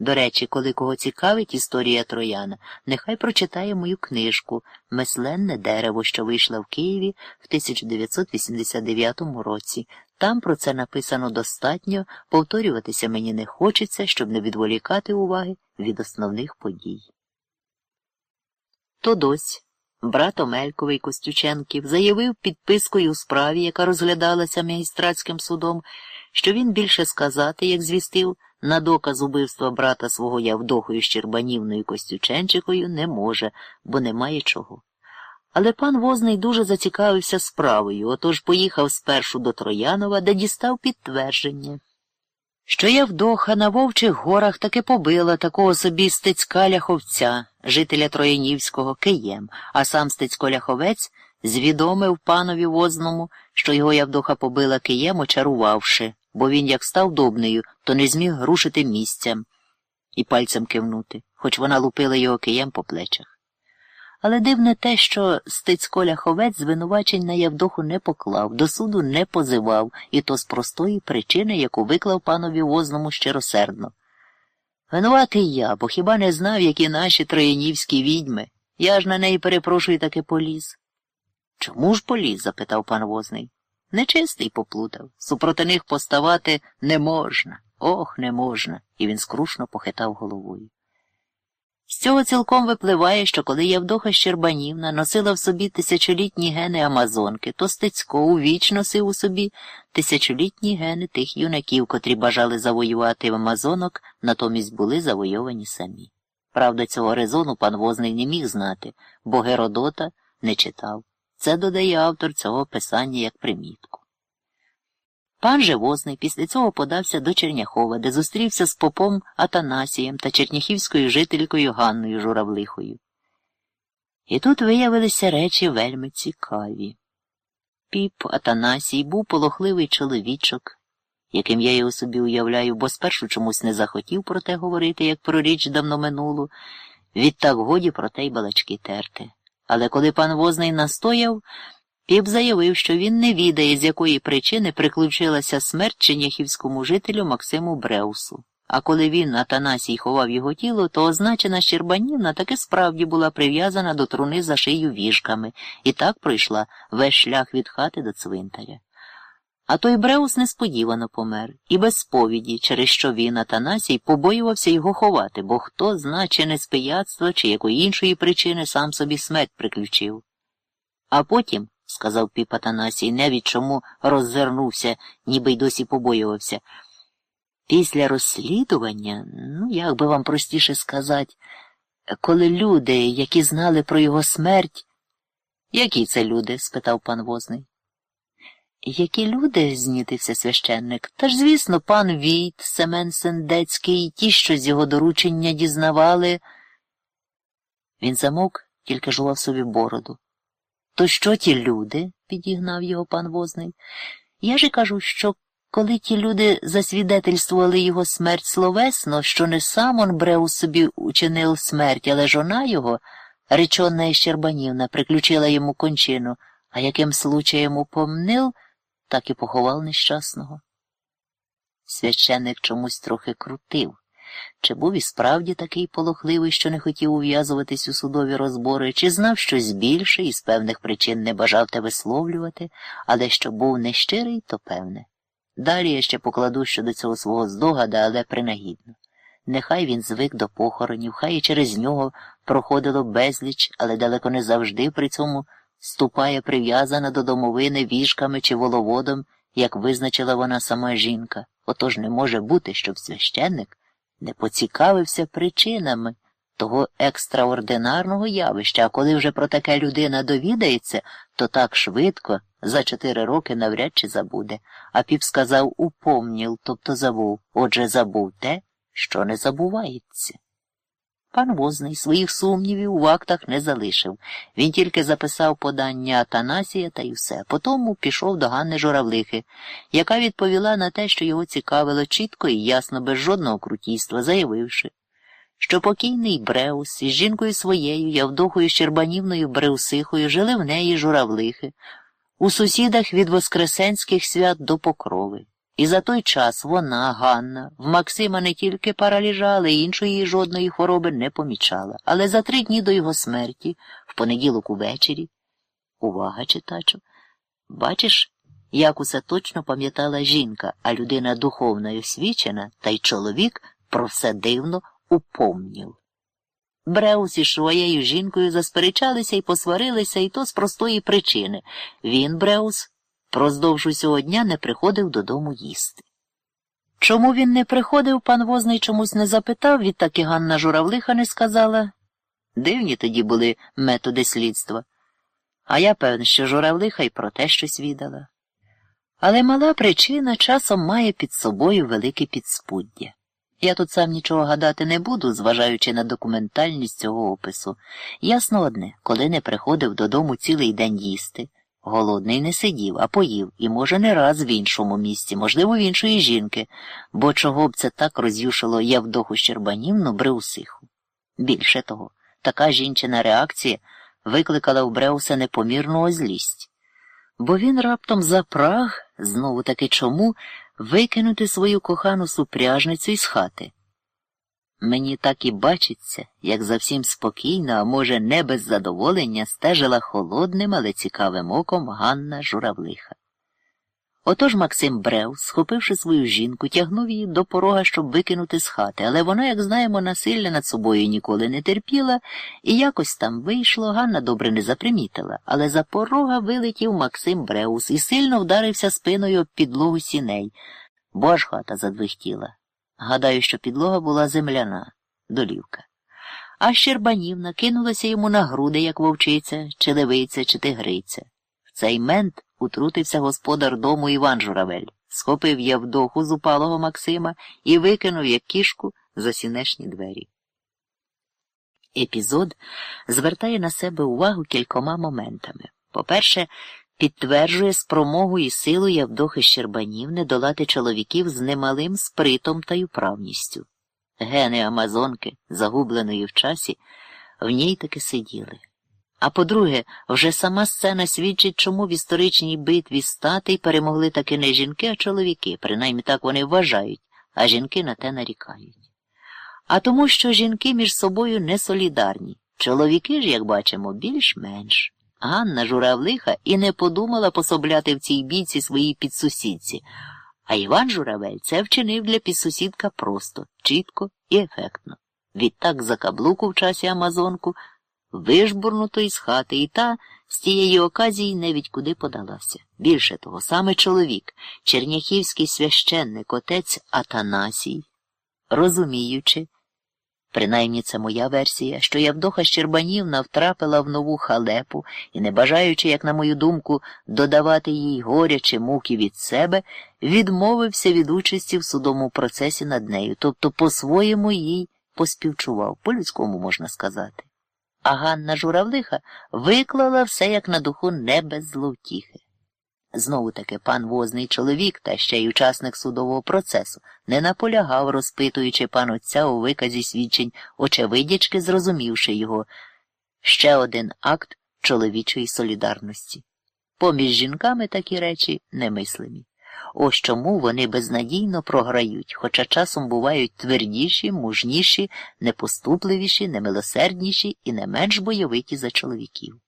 До речі, коли кого цікавить історія Трояна, нехай прочитає мою книжку Месленне дерево, що вийшла в Києві в 1989 році. Там про це написано достатньо, повторюватися мені не хочеться, щоб не відволікати уваги від основних подій. Тодось Брат Омельковий Костюченків заявив підпискою у справі, яка розглядалася магістратським судом, що він більше сказати, як звістив, на доказ убивства брата свого Явдохою Щербанівною Костюченчикою не може, бо немає чого. Але пан Возний дуже зацікавився справою, отож поїхав спершу до Троянова, де дістав підтвердження. Що Явдоха на Вовчих горах таки побила такого собі стецька ляховця, жителя Троянівського, Києм, а сам стецько ляховець звідомив панові возному, що його Явдоха побила Києм, очарувавши, бо він, як став добнею, то не зміг рушити місцем і пальцем кивнути, хоч вона лупила його києм по плечах. Але дивне те, що Стецько ляховець звинувачень на Явдоху не поклав, до суду не позивав, і то з простої причини, яку виклав панові возному щиросердно. Винуватий я, бо хіба не знав, які наші троянівські відьми. Я ж на неї перепрошую таки поліз. Чому ж поліз? запитав пан возний. Нечистий поплутав. Супроти них поставати не можна. Ох, не можна. І він скрушно похитав головою. З цього цілком випливає, що коли Явдоха Щербанівна носила в собі тисячолітні гени Амазонки, то Стецько увіч носив у собі тисячолітні гени тих юнаків, котрі бажали завоювати Амазонок, натомість були завойовані самі. Правда, цього резону пан Возний не міг знати, бо Геродота не читав. Це додає автор цього писання як примітку. Пан же возний після цього подався до Черняхова, де зустрівся з попом Атанасієм та черняхівською жителькою Ганною Журавлихою. І тут виявилися речі вельми цікаві. Піп Атанасій був полохливий чоловічок, яким я його собі уявляю, бо спершу чомусь не захотів про те говорити, як про річ давно минулу, відтак годі про те й балачки терти. Але коли пан возний настояв, Піп заявив, що він не відає, з якої причини приключилася смерть черняхівському жителю Максиму Бреусу. А коли він, Атанасій, ховав його тіло, то означена Щербанівна таки справді була прив'язана до труни за шию віжками, і так пройшла весь шлях від хати до цвинтаря. А той Бреус несподівано помер, і без сповіді, через що він, Атанасій, побоювався його ховати, бо хто зна, чи не спияцтва, чи якої іншої причини сам собі смерть приключив. А потім сказав піп Атанасій, навіть чому роззирнувся, ніби й досі побоювався. Після розслідування, ну, як би вам простіше сказати, коли люди, які знали про його смерть. Які це люди? спитав пан возний. Які люди? знітився священник. Та ж, звісно, пан Війт, Семен Сендецький, ті, що з його доручення дізнавали. Він замовк, тільки жував собі бороду. То що ті люди? підігнав його пан возний. Я ж і кажу, що коли ті люди засвідетельствували його смерть словесно, що не сам он Бреус собі учинив смерть, але жона його, речонна Щербанівна, приключила йому кончину, а яким случаєм упомнив, так і поховав нещасного. Священник чомусь трохи крутив. Чи був і справді такий полохливий, що не хотів ув'язуватись у судові розбори, чи знав щось більше і з певних причин не бажав те висловлювати, але що був нещирий, то певне. Далі я ще покладу щодо цього свого здогада, але принагідно. Нехай він звик до похоронів, хай і через нього проходило безліч, але далеко не завжди при цьому ступає прив'язана до домовини віжками чи воловодом, як визначила вона сама жінка. Отож не може бути, щоб священник не поцікавився причинами того екстраординарного явища, а коли вже про таке людина довідається, то так швидко, за чотири роки навряд чи забуде. А піп сказав упомніл, тобто забув, отже, забув те, що не забувається. Пан возний своїх сумнівів у актах не залишив. Він тільки записав подання Атанасія та й все. Потому пішов до Ганни Журавлихи, яка відповіла на те, що його цікавило чітко і ясно, без жодного крутійства, заявивши, що покійний Бреус із жінкою своєю, Явдохою Щербанівною Бреусихою жили в неї журавлихи, у сусідах від Воскресенських свят до Покрови. І за той час вона, Ганна, в Максима не тільки параліжала, і іншої жодної хвороби не помічала. Але за три дні до його смерті, в понеділок увечері, увага, читачу, бачиш, як усе точно пам'ятала жінка, а людина духовно освічена, та й чоловік про все дивно упомнів. Бреус із своєю жінкою засперечалися і посварилися, і то з простої причини. Він, Бреус, проздовж усього дня не приходив додому їсти. Чому він не приходив, пан возний чомусь не запитав, відтак і Ганна Журавлиха не сказала. Дивні тоді були методи слідства. А я певна, що журавлиха й про те щось відала. Але мала причина часом має під собою велике підспуддя. Я тут сам нічого гадати не буду, зважаючи на документальність цього опису. Ясно одне, коли не приходив додому цілий день їсти, голодний не сидів, а поїв, і, може, не раз в іншому місці, можливо, в іншої жінки, бо чого б це так роз'юшило Явдоху Щербанівну Бреусиху. Більше того, така жінчина реакція викликала у Бреуса непомірну злість. Бо він раптом запраг, знову таки чому, викинути свою кохану супряжницю із хати. Мені так і бачиться, як зовсім спокійно, а може, не без задоволення, стежила холодним, але цікавим оком Ганна Журавлиха. Отож Максим Брев, схопивши свою жінку, тягнув її до порога, щоб викинути з хати, але вона, як знаємо, насилля над собою ніколи не терпіла, і якось там вийшло, Ганна добре не запримітила, але за порога вилетів Максим Бреус і сильно вдарився спиною об підлогу сіней, бо аж хата задвихтіла. Гадаю, що підлога була земляна, долівка. А Щербанівна кинулася йому на груди, як вовчиця, чи левиця, чи тигриця. В цей мент утрутився господар дому Іван Журавель, схопив Явдоху з упалого Максима і викинув, як кішку, за сінешні двері. Епізод звертає на себе увагу кількома моментами. По-перше, підтверджує спромогу і силу Явдохи Щербанівни долати чоловіків з немалим спритом та управністю. Гени Амазонки, загубленої в часі, в ній таки сиділи. А по-друге, вже сама сцена свідчить, чому в історичній битві статей перемогли таки не жінки, а чоловіки, принаймні так вони вважають, а жінки на те нарікають. А тому, що жінки між собою не солідарні, чоловіки ж, як бачимо, більш-менш. Ганна Журавлиха і не подумала пособляти в цій бійці своїй підсусідці, а Іван Журавель це вчинив для підсусідка просто, чітко і ефектно. Відтак закаблуку в часі Амазонку вижбурнуто із хати, і та з тієї оказії навіть куди подалася. Більше того, саме чоловік, черняхівський священник, отець Атанасій, розуміючи, принаймні це моя версія, що Явдоха Щербанівна втрапила в нову халепу і, не бажаючи, як на мою думку, додавати їй горя чи муки від себе, відмовився від участі в судовому процесі над нею, тобто по-своєму їй поспівчував, по-людському можна сказати а Ганна Журавлиха виклала все як на духу не без зловтіхи. Знову таки пан возний чоловік та ще й учасник судового процесу не наполягав, розпитуючи пан отця у виказі свідчень, очевидячки зрозумівши його ще один акт чоловічої солідарності. Поміж жінками такі речі немислимі. Ось чому вони безнадійно програють, хоча часом бувають твердіші, мужніші, непоступливіші, немилосердніші і не менш бойовиті за чоловіків.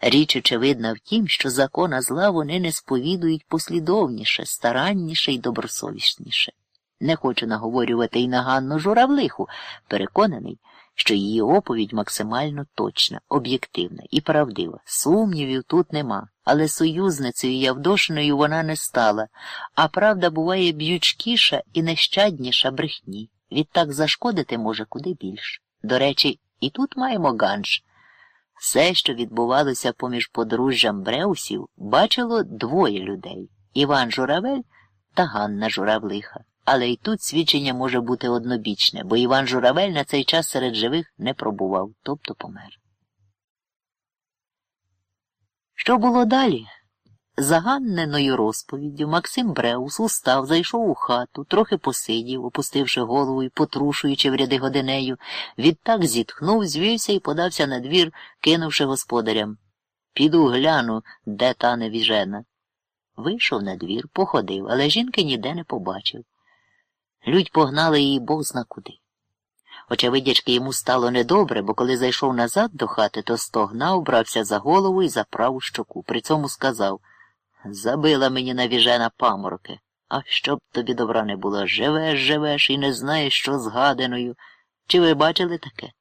Річ очевидна в тім, що закона зла вони не сповідують послідовніше, старанніше і добросовісніше. Не хочу наговорювати й на Ганну журавлиху, переконаний, що її оповідь максимально точна, об'єктивна і правдива. Сумнівів тут нема, але союзницею Явдошиною вона не стала, а правда буває б'ючкіша і нещадніша брехні. Відтак зашкодити може куди більше. До речі, і тут маємо ганж. Все, що відбувалося поміж подружжям Бреусів, бачило двоє людей Іван Журавель та Ганна Журавлиха. Але й тут свідчення може бути однобічне, бо Іван Журавель на цей час серед живих не пробував, тобто помер. Що було далі? Заганненою розповіддю Максим Бреус устав, зайшов у хату, трохи посидів, опустивши голову і потрушуючи в ряди годинею, відтак зітхнув, звівся і подався на двір, кинувши господарям. Піду гляну, де та невіжена. Вийшов на двір, походив, але жінки ніде не побачив. Людь погнали її бог зна куди. Очевидячки йому стало недобре, бо коли зайшов назад до хати, то стогнав, брався за голову і за праву щоку. При цьому сказав Забила мені навіжена паморки. А щоб тобі добра не було, живеш, живеш і не знаєш, що з гаданою. Чи ви бачили таке?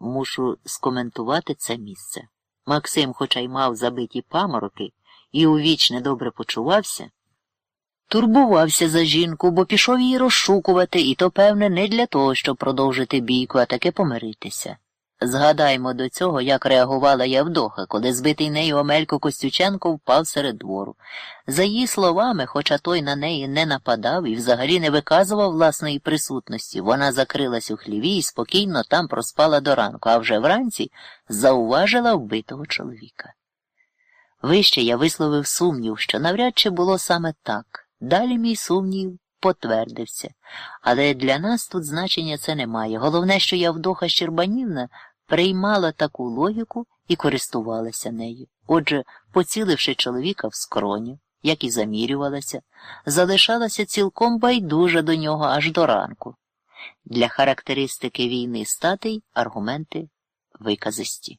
Мушу скоментувати це місце. Максим, хоча й мав забиті памороки і у віч недобре почувався, турбувався за жінку, бо пішов її розшукувати, і то, певне, не для того, щоб продовжити бійку, а таки помиритися. Згадаймо до цього, як реагувала Явдоха, коли збитий нею Омелько Костюченко впав серед двору. За її словами, хоча той на неї не нападав і взагалі не виказував власної присутності, вона закрилась у хліві і спокійно там проспала до ранку, а вже вранці зауважила вбитого чоловіка. Вище я висловив сумнів, що навряд чи було саме так. Далі мій сумнів потвердився. Але для нас тут значення це немає. Головне, що Явдоха Щербанівна приймала таку логіку і користувалася нею. Отже, поціливши чоловіка в скроню, як і замірювалася, залишалася цілком байдужа до нього аж до ранку. Для характеристики війни статей аргументи виказисті.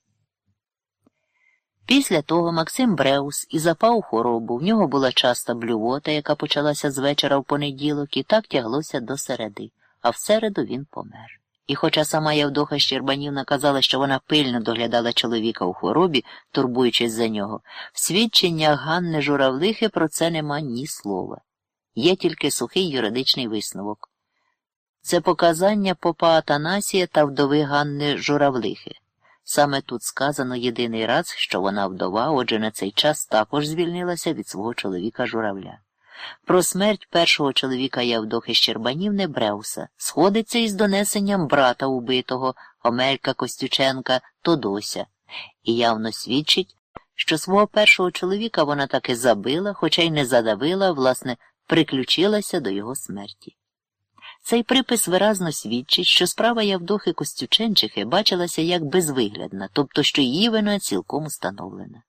Після того Максим Бреус і запав хворобу, в нього була часта блювота, яка почалася з вечора в понеділок, і так тяглося до середи, а в середу він помер. І хоча сама Явдоха Щербанівна казала, що вона пильно доглядала чоловіка у хворобі, турбуючись за нього, в свідченнях Ганни Журавлихи про це нема ні слова. Є тільки сухий юридичний висновок. Це показання попа Атанасія та вдови Ганни Журавлихи. Саме тут сказано єдиний раз, що вона вдова, отже на цей час також звільнилася від свого чоловіка журавля. Про смерть першого чоловіка Явдохи Щербанівни Бреуса сходиться із донесенням брата убитого Омелька Костюченка Тодося, і явно свідчить, що свого першого чоловіка вона таки забила, хоча й не задавила, власне, приключилася до його смерті. Цей припис виразно свідчить, що справа Явдохи Костюченчихи бачилася як безвиглядна, тобто що її вина цілком установлена.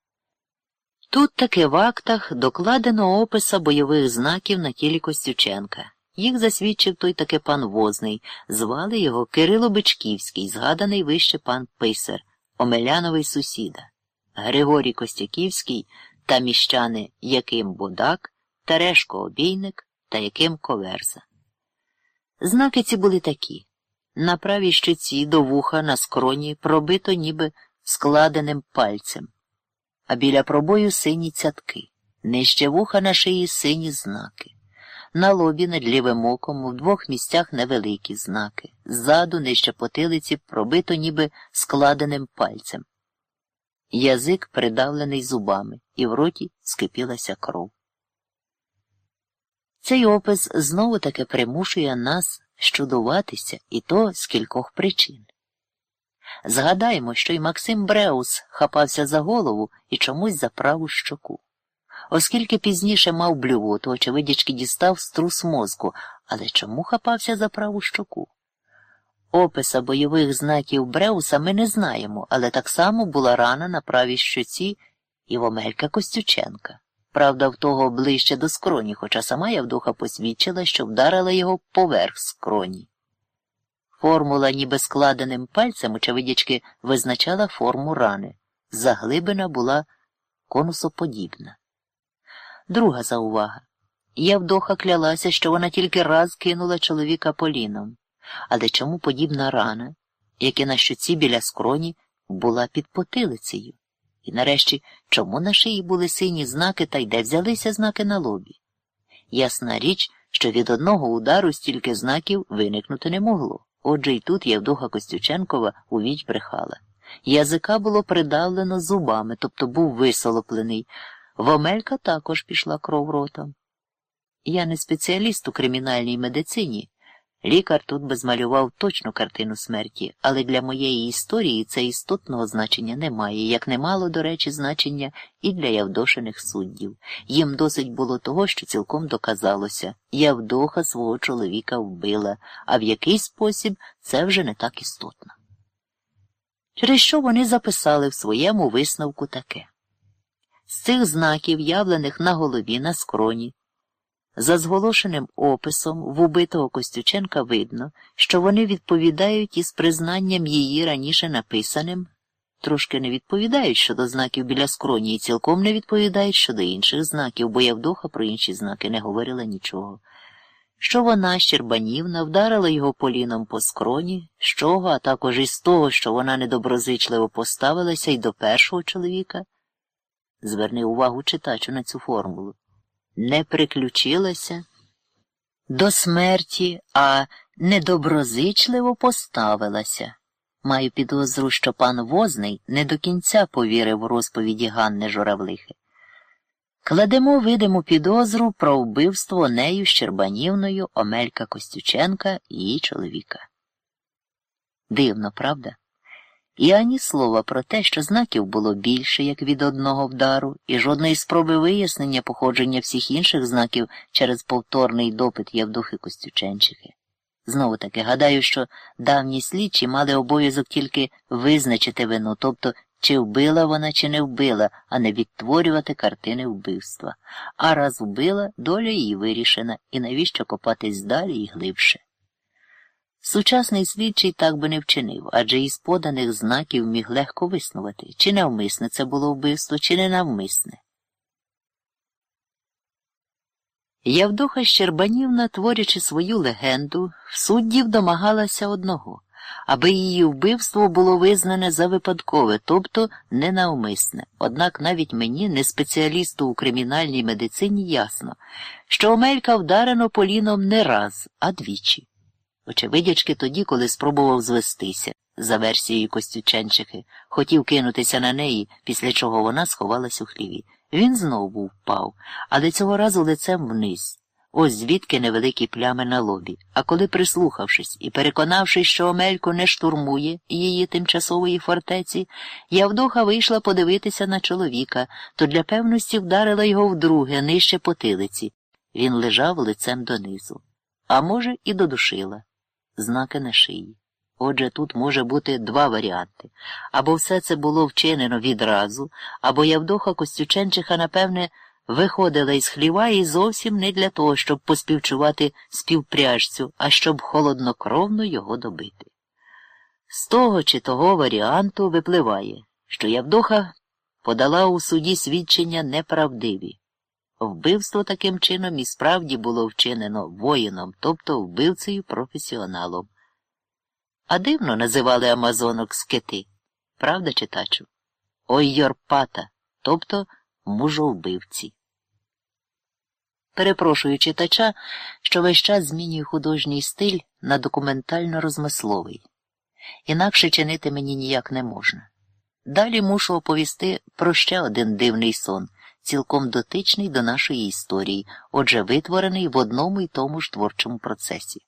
Тут таки в актах докладено описа бойових знаків на тілі Костюченка. Їх засвідчив той таки пан Возний, звали його Кирило Бичківський, згаданий вище пан Писар, Омеляновий сусіда, Григорій Костяківський та міщани Яким Бодак, Терешко Обійник та Яким Коверза. Знаки ці були такі на правій щоці до вуха на скроні пробито ніби складеним пальцем, а біля пробою сині цятки, нижче вуха на шиї сині знаки. На лобі над лівим оком в двох місцях невеликі знаки, ззаду нижче потилиці пробито ніби складеним пальцем. Язик придавлений зубами, і в роті скипілася кров. Цей опис знову таки примушує нас щудуватися і то з кількох причин. Згадаємо, що й Максим Бреус хапався за голову і чомусь за праву щоку. Оскільки пізніше мав блювоту, очевидячки дістав струс мозку, але чому хапався за праву щоку? Описа бойових знаків Бреуса ми не знаємо, але так само була рана на правій щоці і Омелька Костюченка. Правда, в того ближче до скроні, хоча сама Явдуха посвідчила, що вдарила його поверх скроні. Формула, ніби складеним пальцем, очевидячки, визначала форму рани. Заглибина була конусоподібна. Друга заувага. Явдоха клялася, що вона тільки раз кинула чоловіка поліном. Але чому подібна рана, як і на щоці біля скроні, була під потилицею? І нарешті, чому на шиї були сині знаки та й де взялися знаки на лобі? Ясна річ, що від одного удару стільки знаків виникнути не могло. Отже й тут Євдоха Костюченкова у віч брехала. Язика було придавлено зубами, тобто був висолоплений. В Омелька також пішла кров ротом. Я не спеціаліст у кримінальній медицині, Лікар тут би змалював точну картину смерті, але для моєї історії це істотного значення немає, як немало, до речі, значення і для Явдошиних суддів. Їм досить було того, що цілком доказалося Явдоха свого чоловіка вбила, а в який спосіб це вже не так істотно. Через що вони записали в своєму висновку таке з цих знаків, явлених на голові на скроні, за зголошеним описом в убитого Костюченка видно, що вони відповідають із признанням її раніше написаним, трошки не відповідають щодо знаків біля скроні і цілком не відповідають щодо інших знаків, бо Явдоха про інші знаки не говорила нічого. що вона, Щербанівна, вдарила його поліном по скроні, з чого, а також із того, що вона недоброзичливо поставилася й до першого чоловіка. Зверни увагу читачу на цю формулу. Не приключилася до смерті, а недоброзичливо поставилася. Маю підозру, що пан Возний не до кінця повірив у розповіді Ганни Журавлихи. Кладемо видиму підозру про вбивство нею Щербанівною Омелька Костюченка і її чоловіка. Дивно, правда? І ані слова про те, що знаків було більше, як від одного вдару, і жодної спроби вияснення походження всіх інших знаків через повторний допит Євдухи Костюченчихи. Знову таки, гадаю, що давні слідчі мали обов'язок тільки визначити вину, тобто чи вбила вона, чи не вбила, а не відтворювати картини вбивства. А раз вбила, доля її вирішена, і навіщо копатись далі і глибше. Сучасний слідчий так би не вчинив, адже із поданих знаків міг легко виснувати, чи навмисне це було вбивство, чи не навмисне. Явдоха Щербанівна, творячи свою легенду, в суддів домагалася одного, аби її вбивство було визнане за випадкове, тобто ненавмисне. Однак навіть мені, не спеціалісту у кримінальній медицині, ясно, що Омелька вдарено поліном не раз, а двічі. Очевидячки тоді, коли спробував звестися, за версією Костюченчихи, хотів кинутися на неї, після чого вона сховалась у хліві. Він знову впав, але цього разу лицем вниз. Ось звідки невеликі плями на лобі. А коли, прислухавшись і переконавшись, що Омелько не штурмує її тимчасової фортеці, Явдоха вийшла подивитися на чоловіка, то для певності вдарила його вдруге, нижче потилиці. Він лежав лицем донизу. А може, і додушила. Знаки на шиї. Отже, тут може бути два варіанти. Або все це було вчинено відразу, або Явдоха Костюченчиха, напевне, виходила із хліва і зовсім не для того, щоб поспівчувати співпряжцю, а щоб холоднокровно його добити. З того чи того варіанту випливає, що Явдоха подала у суді свідчення неправдиві. Вбивство таким чином і справді було вчинено воїном, тобто вбивцею професіоналом. А дивно називали Амазонок скити. Правда, читачу? Ой Йорпата, тобто мужовбивці. Перепрошую читача, що весь час змінює художній стиль на документально розмисловий. Інакше чинити мені ніяк не можна. Далі мушу оповісти про ще один дивний сон, цілком дотичний до нашої історії, отже, витворений в одному і тому ж творчому процесі.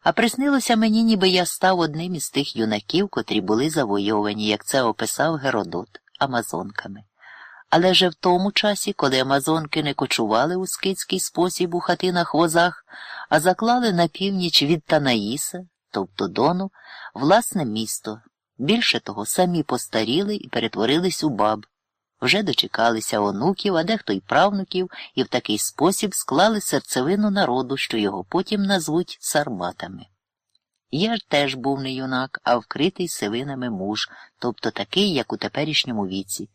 А приснилося мені, ніби я став одним із тих юнаків, котрі були завойовані, як це описав Геродот, амазонками. Але вже в тому часі, коли амазонки не кочували у скитський спосіб у хатинах возах, а заклали на північ від Танаїса, тобто Дону, власне місто. Більше того, самі постаріли і перетворились у баб, вже дочекалися онуків, а дехто й правнуків, і в такий спосіб склали серцевину народу, що його потім назвуть сарматами. Я ж теж був не юнак, а вкритий сивинами муж, тобто такий, як у теперішньому віці.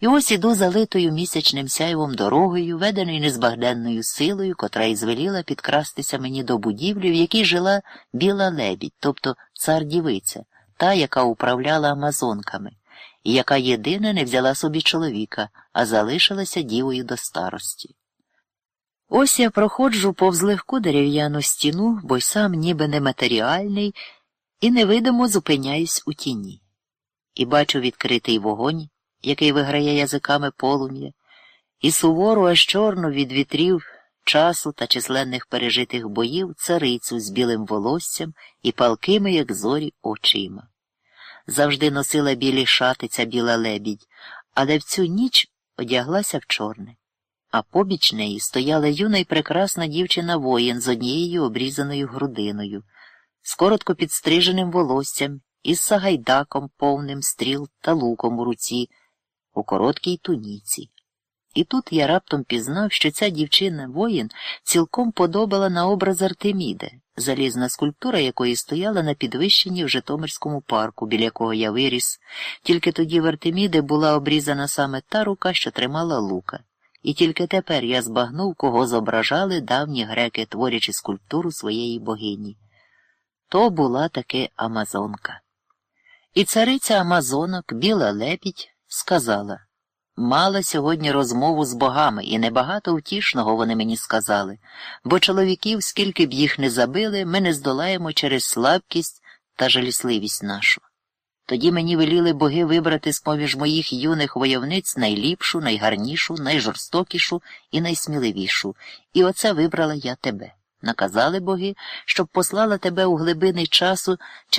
І ось іду залитою місячним сяйвом дорогою, ведений незбагненною силою, котра й звеліла підкрастися мені до будівлі, в якій жила біла лебідь, тобто цар дівиця, та, яка управляла амазонками яка єдина не взяла собі чоловіка, а залишилася дівою до старості. Ось я проходжу повз легку дерев'яну стіну, бо й сам ніби нематеріальний, і невидимо зупиняюсь у тіні. І бачу відкритий вогонь, який виграє язиками полум'я, і сувору аж чорну від вітрів часу та численних пережитих боїв царицю з білим волоссям і палкими, як зорі, очима завжди носила білі шати ця біла лебідь, але в цю ніч одяглася в чорне. А побіч неї стояла юна й прекрасна дівчина воїн з однією обрізаною грудиною, з коротко підстриженим волоссям, із сагайдаком, повним стріл та луком у руці, у короткій туніці. І тут я раптом пізнав, що ця дівчина воїн цілком подобала на образ Артеміди, залізна скульптура якої стояла на підвищенні в Житомирському парку, біля якого я виріс, тільки тоді в Артеміди була обрізана саме та рука, що тримала лука. І тільки тепер я збагнув, кого зображали давні греки, творячи скульптуру своєї богині. То була таки Амазонка. І цариця Амазонок, біла лепідь, сказала Мала сьогодні розмову з богами, і небагато втішного вони мені сказали, бо чоловіків, скільки б їх не забили, ми не здолаємо через слабкість та жалісливість нашу. Тоді мені веліли боги вибрати з поміж моїх юних войовниць найліпшу, найгарнішу, найжорстокішу і найсміливішу, і оце вибрала я тебе. Наказали боги, щоб послала тебе у глибини часу через